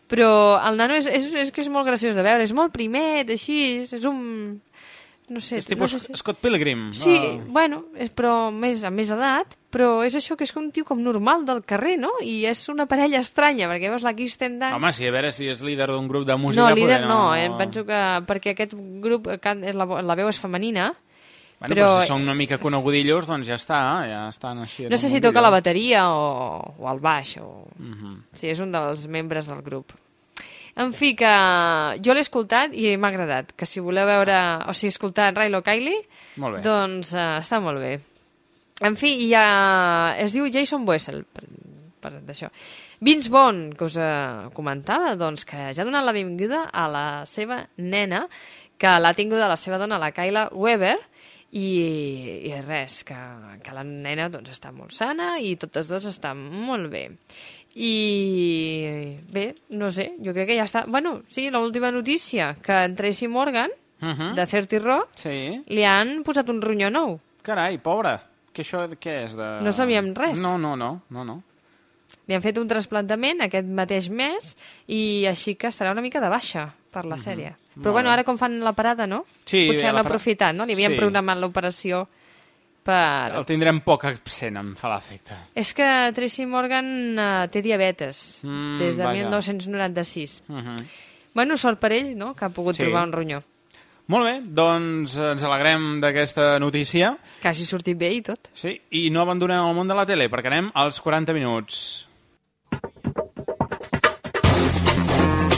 Però el nano és, és, és que és molt graciós de veure, és molt primet, així, és un... No sé, És tipus no sé si... Scott Pilgrim. Sí, Ah. bueno, és, però més, amb més edat, però és això que és un tio com normal del carrer, no? I és una parella estranya, perquè veus la Kirsten Dunst... Home, sí, a veure si és líder d'un grup de música... no, líder poder no, eh, penso que perquè aquest grup, és la, la veu és femenina, Bueno, però però... si són una mica conegudillos, doncs ja està, ja estan així. no sé si toca la bateria o, o el baix, o... Mhm. Sí, és un dels membres del grup. En fi, que jo l'he escoltat i m'ha agradat, que si voleu veure, o sigui, escoltar Rilo Kiley, doncs uh, està molt bé. En fi, hi ha... es diu Jason Wessel, per, per d'això. Vince Vaughn, que us uh, comentava, doncs que ja ha donat la benvinguda a la seva nena, que l'ha tinguda la seva dona, la Kyla Weber, i, i res, que, que la nena doncs, està molt sana i totes dues estan molt bé. I bé, no sé, jo crec que ja està... Bueno, sí, l'última notícia, que en Tracy Morgan, Mhm. de 30 Rock, Sí. li han posat un ronyó nou. Carai, pobra. Que això què és? De... No sabíem res. No, no, no, no, no. Li han fet un trasplantament aquest mateix mes i així que estarà una mica de baixa per la sèrie. Però bueno, ara com fan la parada, no? Sí, Potser para- aprofitat, no? Li havien Sí. programat l'operació per... El tindrem poc absent, em fa l'efecte. És que Tracy Morgan uh, té diabetes Mm, des de vaja. 1996. Mhm. Bueno, sort per ell, no?, que ha pogut Sí. trobar un ronyó. Molt bé, doncs ens alegrem d'aquesta notícia. Que hagi sortit bé i tot. Sí, i no abandonem el món de la tele, perquè anem als 40 minuts.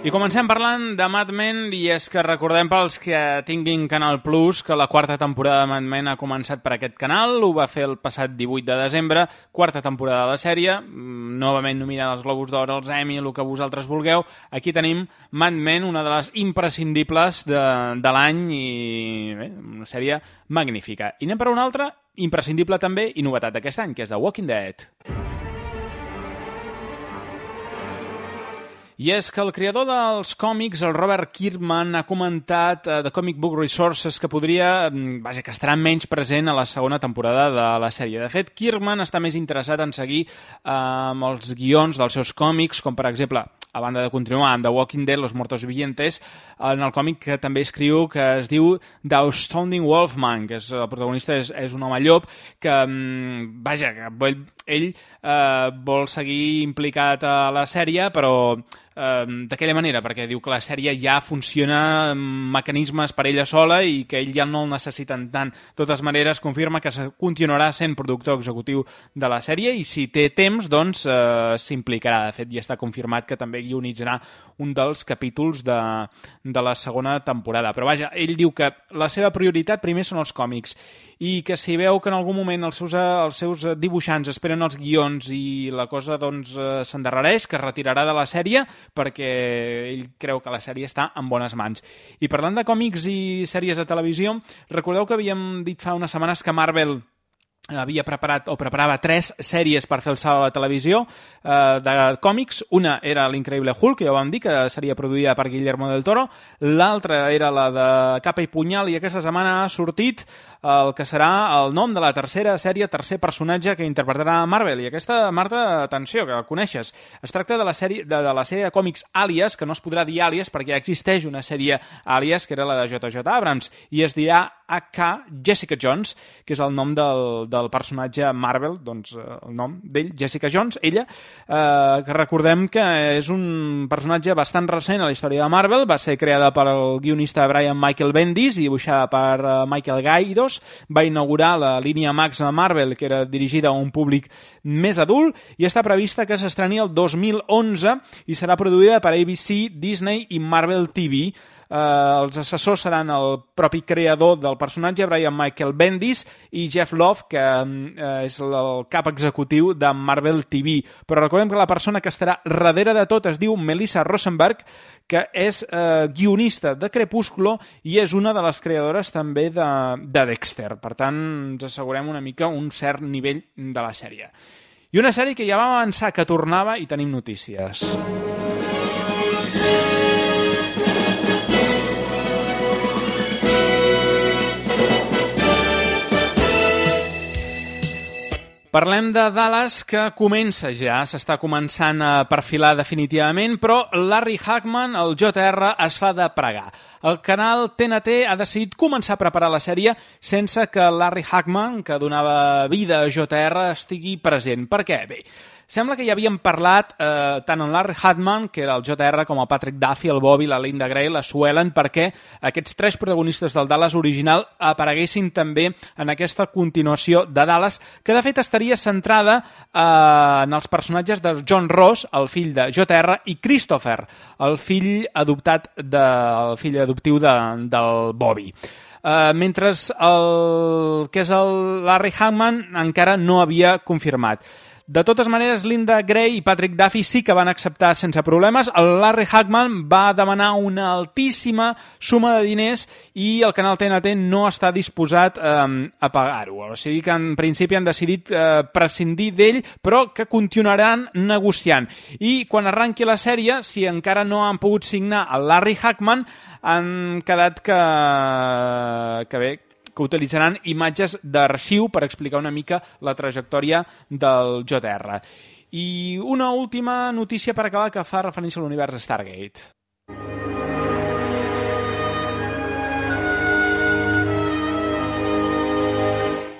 I comencem parlant de Mad Men, i és que recordem pels que tinguin Canal Plus que la quarta temporada de Mad Men ha començat per aquest canal, ho va fer el passat 18 de desembre, quarta temporada de la sèrie, mm, novament nominada als Globus d'Or, als Emmy, el que vosaltres vulgueu. Aquí tenim Mad Men, una de les imprescindibles de, de l'any i bé, una sèrie magnífica. I anem per una altra, imprescindible també i novetat d'aquest any, que és The Walking Dead. I és que el creador dels còmics, el Robert Kirkman, ha comentat a The Comic Book Resources que podria, mm, vaja, que estarà menys present a la segona temporada de la sèrie. De fet, Kirkman està més interessat en seguir eh, amb els guions dels seus còmics, com per exemple, a banda de continuar amb The Walking Dead, Los Muertos Vivientes, en el còmic que també escriu que es diu The Astounding Wolfman, que és, el protagonista és, és un home llop que, mm, vaja, que ell eh, vol seguir implicat a la sèrie, però eh, d'aquella manera, perquè diu que la sèrie ja funciona amb mecanismes per ella sola i que ell ja no el necessiten tant. De totes maneres, confirma que continuarà sent productor executiu de la sèrie i si té temps, doncs eh, s'implicarà. De fet, ja està confirmat que també guionitzarà un dels capítols de, de la segona temporada. Però vaja, ell diu que la seva prioritat primer són els còmics i que si veu que en algun moment els seus, els seus dibuixants esperen els guions i la cosa doncs eh, s'endarrereix, que es retirarà de la sèrie perquè ell creu que la sèrie està en bones mans. I parlant de còmics i sèries de televisió, recordeu que havíem dit fa unes setmanes que Marvel havia preparat o preparava tres sèries per fer el salt a la televisió eh, de còmics. Una era l'Increïble Hulk, que ja ho vam dir, que seria produïda per Guillermo del Toro. L'altra era la de Capa i Punyal, i aquesta setmana ha sortit el que serà el nom de la tercera sèrie, tercer personatge que interpretarà Marvel. I aquesta, Marta, atenció, que la coneixes. Es tracta de la sèrie de, de la sèrie de còmics Alias, que no es podrà dir Alias perquè existeix una sèrie Alias, que era la de JJ Abrams, i es dirà AK Jessica Jones, que és el nom del, del personatge Marvel, doncs eh, el nom d'ell, Jessica Jones, ella, eh, que recordem que és un personatge bastant recent a la història de Marvel, va ser creada per el guionista Brian Michael Bendis i dibuixada per eh, Michael Gaidos, va inaugurar la línia Max de Marvel, que era dirigida a un públic més adult, i està prevista que s'estreni el 2011 i serà produïda per ABC, Disney i Marvel TV, eh, els assessors seran el propi creador del personatge, Brian Michael Bendis, i Jeff Love, que eh, és el cap executiu de Marvel TV. Però recordem que la persona que estarà darrere de tot es diu Melissa Rosenberg, que és eh, guionista de Crepúsculo i és una de les creadores també de, de Dexter. Per tant, ens assegurem una mica un cert nivell de la sèrie. I una sèrie que ja vam avançar que tornava i tenim notícies. Parlem de Dallas, que comença ja, s'està començant a perfilar definitivament, però Larry Hagman, el JR, es fa de pregar. El canal TNT ha decidit començar a preparar la sèrie sense que Larry Hagman, que donava vida a JR, estigui present. Per què? Bé, sembla que ja havíem parlat eh, tant en Larry Hagman, que era el JR, com el Patrick Duffy, el Bobby, la Linda Gray, la Suellen, perquè aquests tres protagonistes del Dallas original apareguessin també en aquesta continuació de Dallas, que de fet estaria centrada eh, en els personatges de John Ross, el fill de JR, i Christopher, el fill adoptat de, el fill adoptiu de, del Bobby. Uh, mentre el que és el Larry Hagman encara no havia confirmat. De totes maneres, Linda Gray i Patrick Duffy sí que van acceptar sense problemes. El Larry Hagman va demanar una altíssima suma de diners i el canal TNT no està disposat eh, a pagar-ho. O sigui que en principi han decidit eh, prescindir d'ell, però que continuaran negociant. I quan arranqui la sèrie, si encara no han pogut signar el Larry Hagman, han quedat que, que bé, que utilitzaran imatges d'arxiu per explicar una mica la trajectòria del JR. I una última notícia per acabar que fa referència a l'univers Stargate.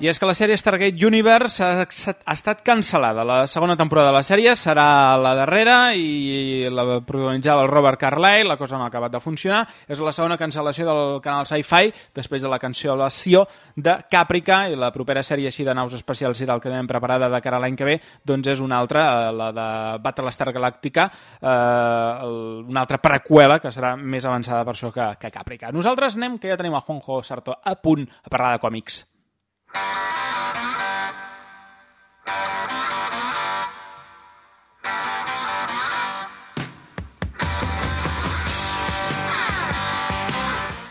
I és que la sèrie Stargate Universe ha, ha estat cancel·lada. La segona temporada de la sèrie serà la darrera i la protagonitzava el Robert Carlyle, la cosa no ha acabat de funcionar. És la segona cancel·lació del canal Sci-Fi, després de la cancel·lació de Caprica i la propera sèrie així de naus espacials i del que tenim preparada de cara a l'any que ve, doncs és una altra, eh, la de Battlestar Galactica, eh, una altra preqüela que serà més avançada per això que, que Caprica. Nosaltres anem, que ja tenim a Juanjo Sarto a punt a parlar de còmics.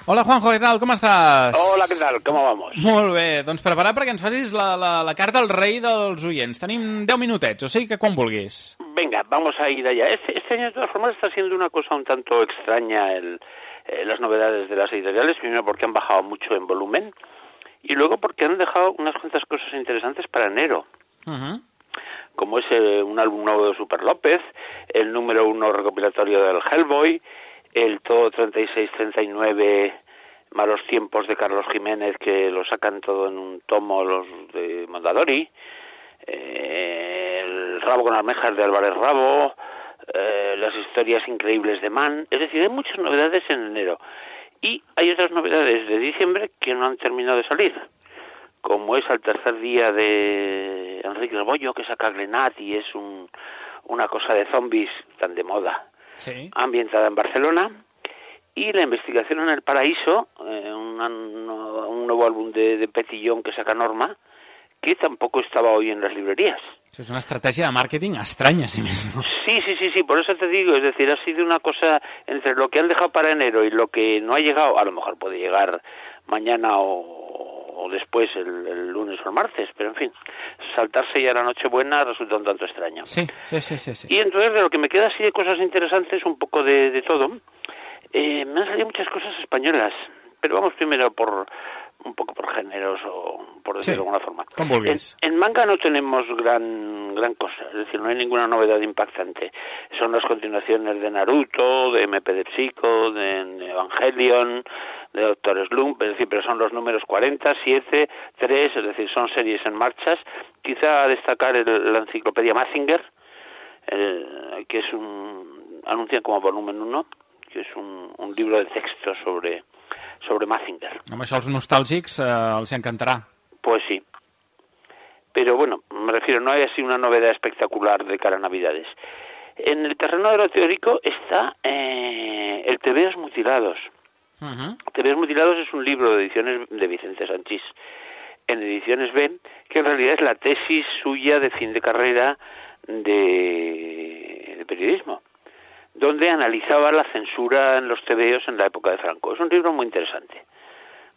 Hola, Juanjo, què tal? Com estàs? Hola, ¿qué tal? ¿Cómo vamos? Molt bé, doncs preparat perquè ens facis la, la, la carta al rei dels oients. Tenim 10 minutets, o sigui que quan vulguis. Venga, vamos a ir allá. Este, este año, de todas formas, está siendo una cosa un tanto extraña el, eh, las novedades de las editoriales. Primero porque han bajado mucho en volumen y luego porque han dejado unas cuantas cosas interesantes para enero. como es eh, un álbum nuevo de Super López, el número uno recopilatorio del Hellboy, el todo 36-39 Malos Tiempos de Carlos Jiménez, que lo sacan todo en un tomo los de Mondadori, eh, el Rabo con almejas de Álvarez Rabo, eh, las historias increíbles de Man, es decir, hay muchas novedades en enero. Y hay otras novedades de diciembre que no han terminado de salir, como es al tercer día de Enrique el Bollo, que saca Grenat y es un, una cosa de zombies tan de moda, Sí. ambientada en Barcelona. Y la investigación en el paraíso, eh, una- un nuevo álbum de, de Petillón que saca Norma, que tampoco estaba hoy en las librerías. Això és una estratègia de màrqueting estranya, si més no. Sí, sí, sí, sí, por eso te digo, es decir, ha sido una cosa entre lo que han dejado para enero y lo que no ha llegado, a lo mejor puede llegar mañana o, o después, el, el lunes o el martes, pero en fin, saltarse ya la Nochebuena resulta un tanto extraño. Sí, sí, sí, sí. sí. Y entonces de lo que me queda así de cosas interesantes, un poco de, de todo, eh, me han salido muchas cosas españolas, pero vamos primero por un poco por géneros o por decirlo Sí, de alguna forma. En, en manga no tenemos gran gran cosa, es decir, no hay ninguna novedad impactante. Son las continuaciones de Naruto, de MP de Psycho, de Evangelion, de Doctor Slump, es decir, pero son los números 40, 7, 3, es decir, son series en marchas. Quizá destacar el- la enciclopedia Mazinger, el- que es un anuncian como volumen 1, que es un, un libro de texto sobre sobre Mazinger. Amb això els nostàlgics eh, els encantarà. Pues sí. Pero bueno, me refiero, no hay así una novedad espectacular de cara a Navidades. En el terreno de lo teórico está eh, el Tebeos Mutilados. Tebeos Mutilados es un libro de ediciones de Vicente Sanchís, en ediciones B, que en realidad es la tesis suya de fin de carrera de, de periodismo, donde analizaba la censura en los tebeos en la época de Franco. Es un libro muy interesante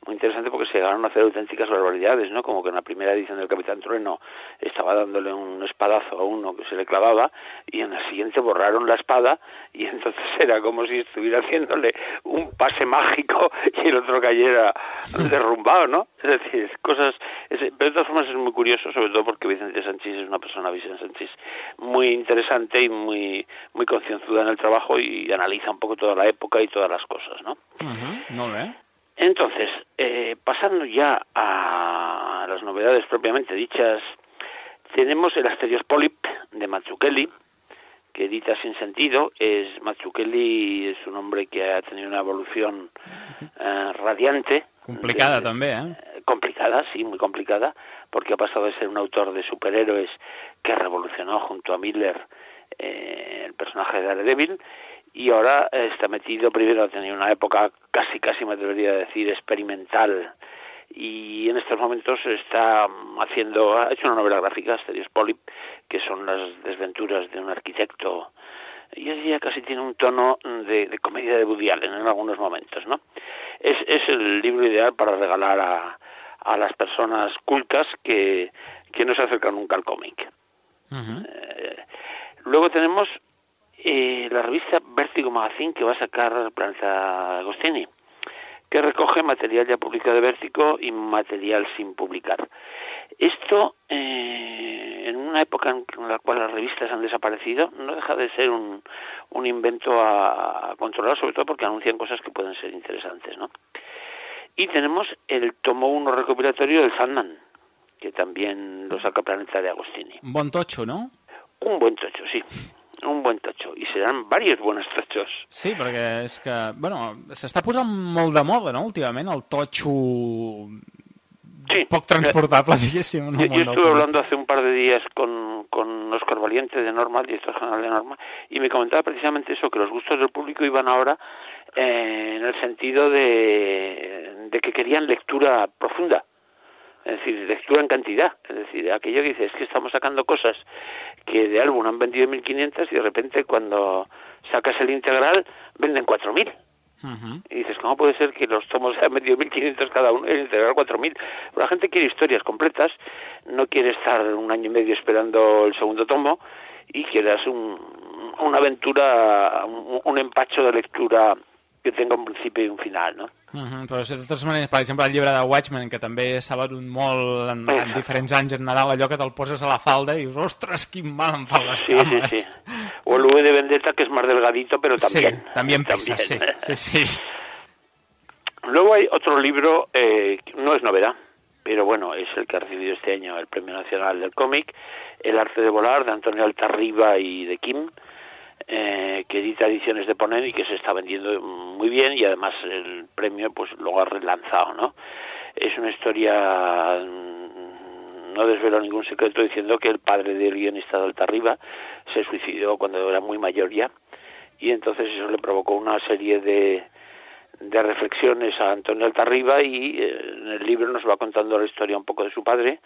muy interesante porque se llegaron a hacer auténticas barbaridades, ¿no? Como que en la primera edición del Capitán Trueno estaba dándole un espadazo a uno que se le clavaba y en la siguiente borraron la espada y [laughs] entonces era como si estuviera haciéndole un pase mágico y el otro cayera derrumbado, ¿no? Es decir, cosas... pero de todas formas es muy curioso, sobre todo porque Vicente Sanchís es una persona, Vicente Sanchís, muy interesante y muy, muy concienzuda en el trabajo y analiza un poco toda la época y todas las cosas, ¿no? Uh Molt bé. Entonces, eh, pasando ya a las novedades propiamente dichas, tenemos el Asterios Polyp de Mazzucchelli, que edita sin sentido. Es Mazzucchelli es un hombre que ha tenido una evolución eh, radiante, Complicada, també, eh? eh, complicada, sí, muy complicada, porque ha pasado de ser un autor de superhéroes que revolucionó junto a Miller eh, el personaje de Daredevil y ahora está metido, primero ha tenido una época casi, casi me atrevería a decir, experimental y en estos momentos está haciendo, ha hecho una novela gráfica, Asterios Polyp, que son las desventuras de un arquitecto yo diría casi tiene un tono de, de comedia de Woody Allen en algunos momentos, ¿no? Es, es el libro ideal para regalar a, a las personas cultas que, que no se acercan nunca al cómic. Eh, luego tenemos eh, la revista Vértigo Magazine que va a sacar Planeta Agostini, que recoge material ya publicado de Vértigo y material sin publicar. Esto, eh, en una época en la cual las revistas han desaparecido, no deja de ser un, un invento a, a controlar, sobre todo porque anuncian cosas que pueden ser interesantes, ¿no? Y tenemos el tomo 1 recopilatorio del Sandman, que también lo saca Planeta de Agostini. Un bon totxo, no? Un buen tocho, sí. Un buen tocho. Y serán varios buenos tochos. Sí, perquè és que, bueno, s'està posant molt de moda, no?, últimament, el totxo Sí. poc transportable, [laughs] diguéssim. en Yo, yo estuve hablando hace un par de días con, con Oscar Valiente de Norma, director general de Norma, y me comentaba precisamente eso, que los gustos del público iban ahora eh, en el sentido de, de que querían lectura profunda. Es decir, lectura en cantidad. Es decir, aquello que dice, es que estamos sacando cosas que de álbum han vendido 1.500 y de repente cuando sacas el integral venden 4.000. Ujú. Y dices, ¿cómo puede ser que los tomos sean medio 1.500 cada uno y el integral 4.000? La gente quiere historias completas, no quiere estar un año y medio esperando el segundo tomo y quiere hacer un, una aventura, un, un empacho de lectura que tenga un principio y un final, ¿no? Uh Però de totes maneres, per exemple, el llibre de Watchmen, que també s'ha venut molt en, en diferents anys en Nadal, allò que te'l poses a la falda i dius, ostres, quin mal em fan les Sí, sí, cames. sí. O el V de Vendetta, que es más delgadito, pero también. Sí, también pesa, sí, sí, sí. Luego hay otro libro, eh, no es novedad, pero bueno, es el que ha recibido este año el Premio Nacional del Cómic, El arte de volar, de Antonio Altarriba y de Kim, eh, que edita ediciones de Ponen y que se está vendiendo muy bien y además el premio pues lo ha relanzado, ¿no? Es una historia, mm, no desvelo ningún secreto diciendo que el padre del guionista de Altarriba se suicidó cuando era muy mayor ya y entonces eso le provocó una serie de, de reflexiones a Antonio Altarriba y eh, en el libro nos va contando la historia un poco de su padre,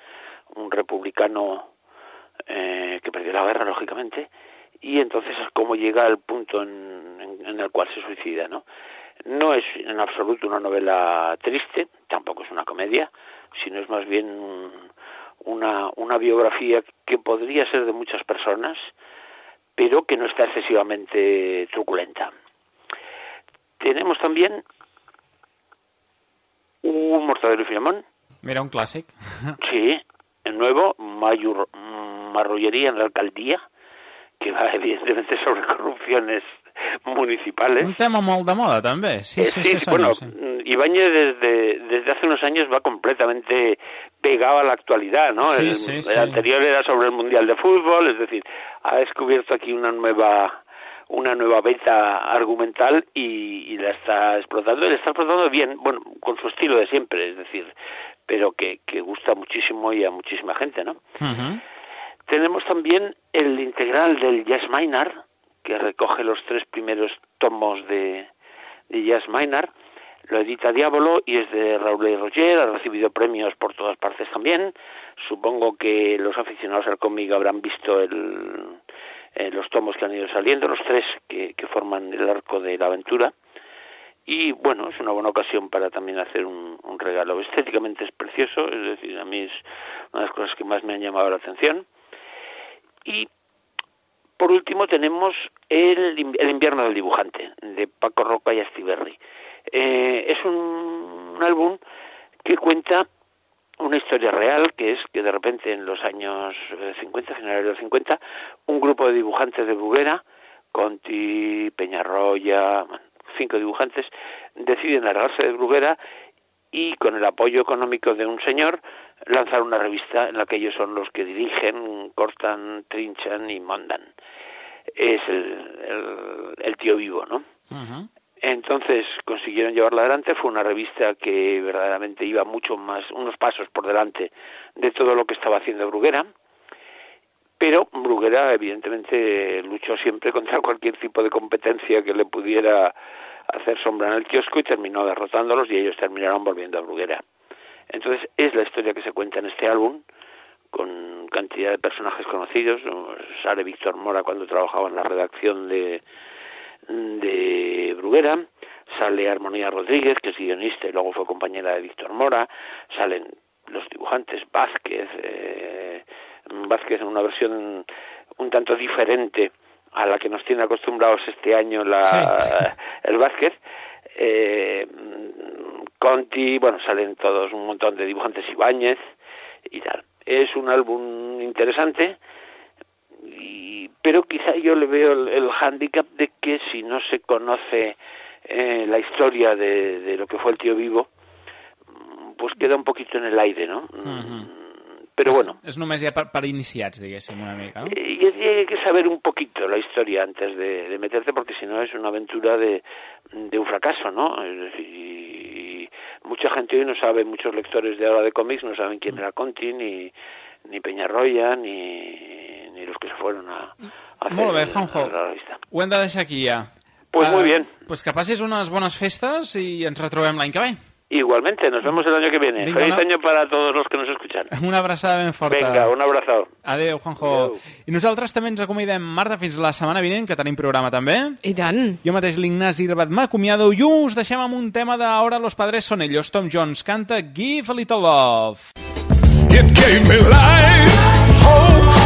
un republicano eh, que perdió la guerra, lógicamente, y entonces cómo llega al punto en, en- en el cual se suicida, ¿no? No es en absoluto una novela triste, tampoco es una comedia, sino es más bien un- una, una biografía que podría ser de muchas personas, pero que no está excesivamente truculenta. Tenemos también un Mortadelo y Filemón, Mira, un clàssic. Sí, el nuevo, Mayur, Marrullería en la alcaldía, que [laughs] va evidentemente sobre corrupciones municipales. Un tema molt de moda, també. Sí, Eh, sí, sí, bueno, sí. mm, Ibáñez desde, desde hace unos años va completamente pegado a la actualidad, ¿no? Sí, el, sí, el anterior era sobre el Mundial de Fútbol, es decir, ha descubierto aquí una nueva una nueva beta argumental y, y la está explotando, y la está explotando bien, bueno, con su estilo de siempre, es decir, pero que, que gusta muchísimo y a muchísima gente, ¿no? Ujú. Tenemos también el integral del Jazz Minor, que recoge los tres primeros tomos de, Jazz Minor. Lo edita Diablo y es de Raúl y Roger, ha recibido premios por todas partes también. Supongo que los aficionados al cómic habrán visto el, eh, los tomos que han ido saliendo, los tres que, que forman el arco de la aventura. Y bueno, es una buena ocasión para también hacer un, un regalo. Estéticamente es precioso, es decir, a mí es una de las cosas que más me han llamado la atención. Y por último tenemos el, el invierno del dibujante, de Paco Roca y Astiberri. Eh, es un, álbum que cuenta una historia real, que es que de repente en los años eh, 50, finales de los 50, un grupo de dibujantes de Bruguera, Conti, Peñarroya, cinco dibujantes, deciden largarse de Bruguera y con el apoyo económico de un señor lanzar una revista en la que ellos son los que dirigen, cortan, trinchan y mandan. Es el, el- el tío vivo, ¿no? Entonces consiguieron llevarla adelante, fue una revista que verdaderamente iba mucho más, unos pasos por delante de todo lo que estaba haciendo Bruguera, pero Bruguera evidentemente luchó siempre contra cualquier tipo de competencia que le pudiera hacer sombra en el kiosco y terminó derrotándolos y ellos terminaron volviendo a Bruguera. Entonces es la historia que se cuenta en este álbum, con cantidad de personajes conocidos, ¿no? sale Víctor Mora cuando trabajaba en la redacción de, de Bruguera, sale Armonía Rodríguez, que es guionista y luego fue compañera de Víctor Mora, salen los dibujantes Vázquez, eh, Vázquez en una versión un tanto diferente a la que nos tiene acostumbrados este año la, Sí. [laughs] el Vázquez, eh, Conti, bueno, salen todos un montón de dibujantes Ibáñez y tal. Es un álbum interesante, y- pero quizá yo le veo el, el hándicap de que si no se conoce eh, la historia de, de lo que fue el tío vivo, pues queda un poquito en el aire, ¿no? Ujú. Pero bueno, És només ja per, per iniciats, diguéssim, una mica, no? y y hay que saber un poquito la historia antes de, de meterte, porque si no es una aventura de, de un fracaso, ¿no? Decir, y mucha gente hoy no sabe, muchos lectores de ahora de cómics no saben quién era Conti, ni, ni Peñarroya, ni, ni los que se fueron a, a hacer Molt bé, Juanjo. la revista. Ho hem de deixar aquí ja. Pues muy bien. Pues que passis unes bones festes i ens retrobem l'any que ve. Igualmente, nos vemos el año que viene. Venga, Feliz una- año para todos los que nos escuchan. [laughs] Una abraçada ben forta. Venga, un abrazo. Adéu, Juanjo. I nosaltres també ens acomiadem, Marta, fins la setmana vinent, que tenim programa també. I tant. Jo mateix, l'Ignasi Irbat, m'acomiado i us deixem amb un tema de Ahora los padres son ellos. Tom Jones canta Give a Little Love. It gave me life.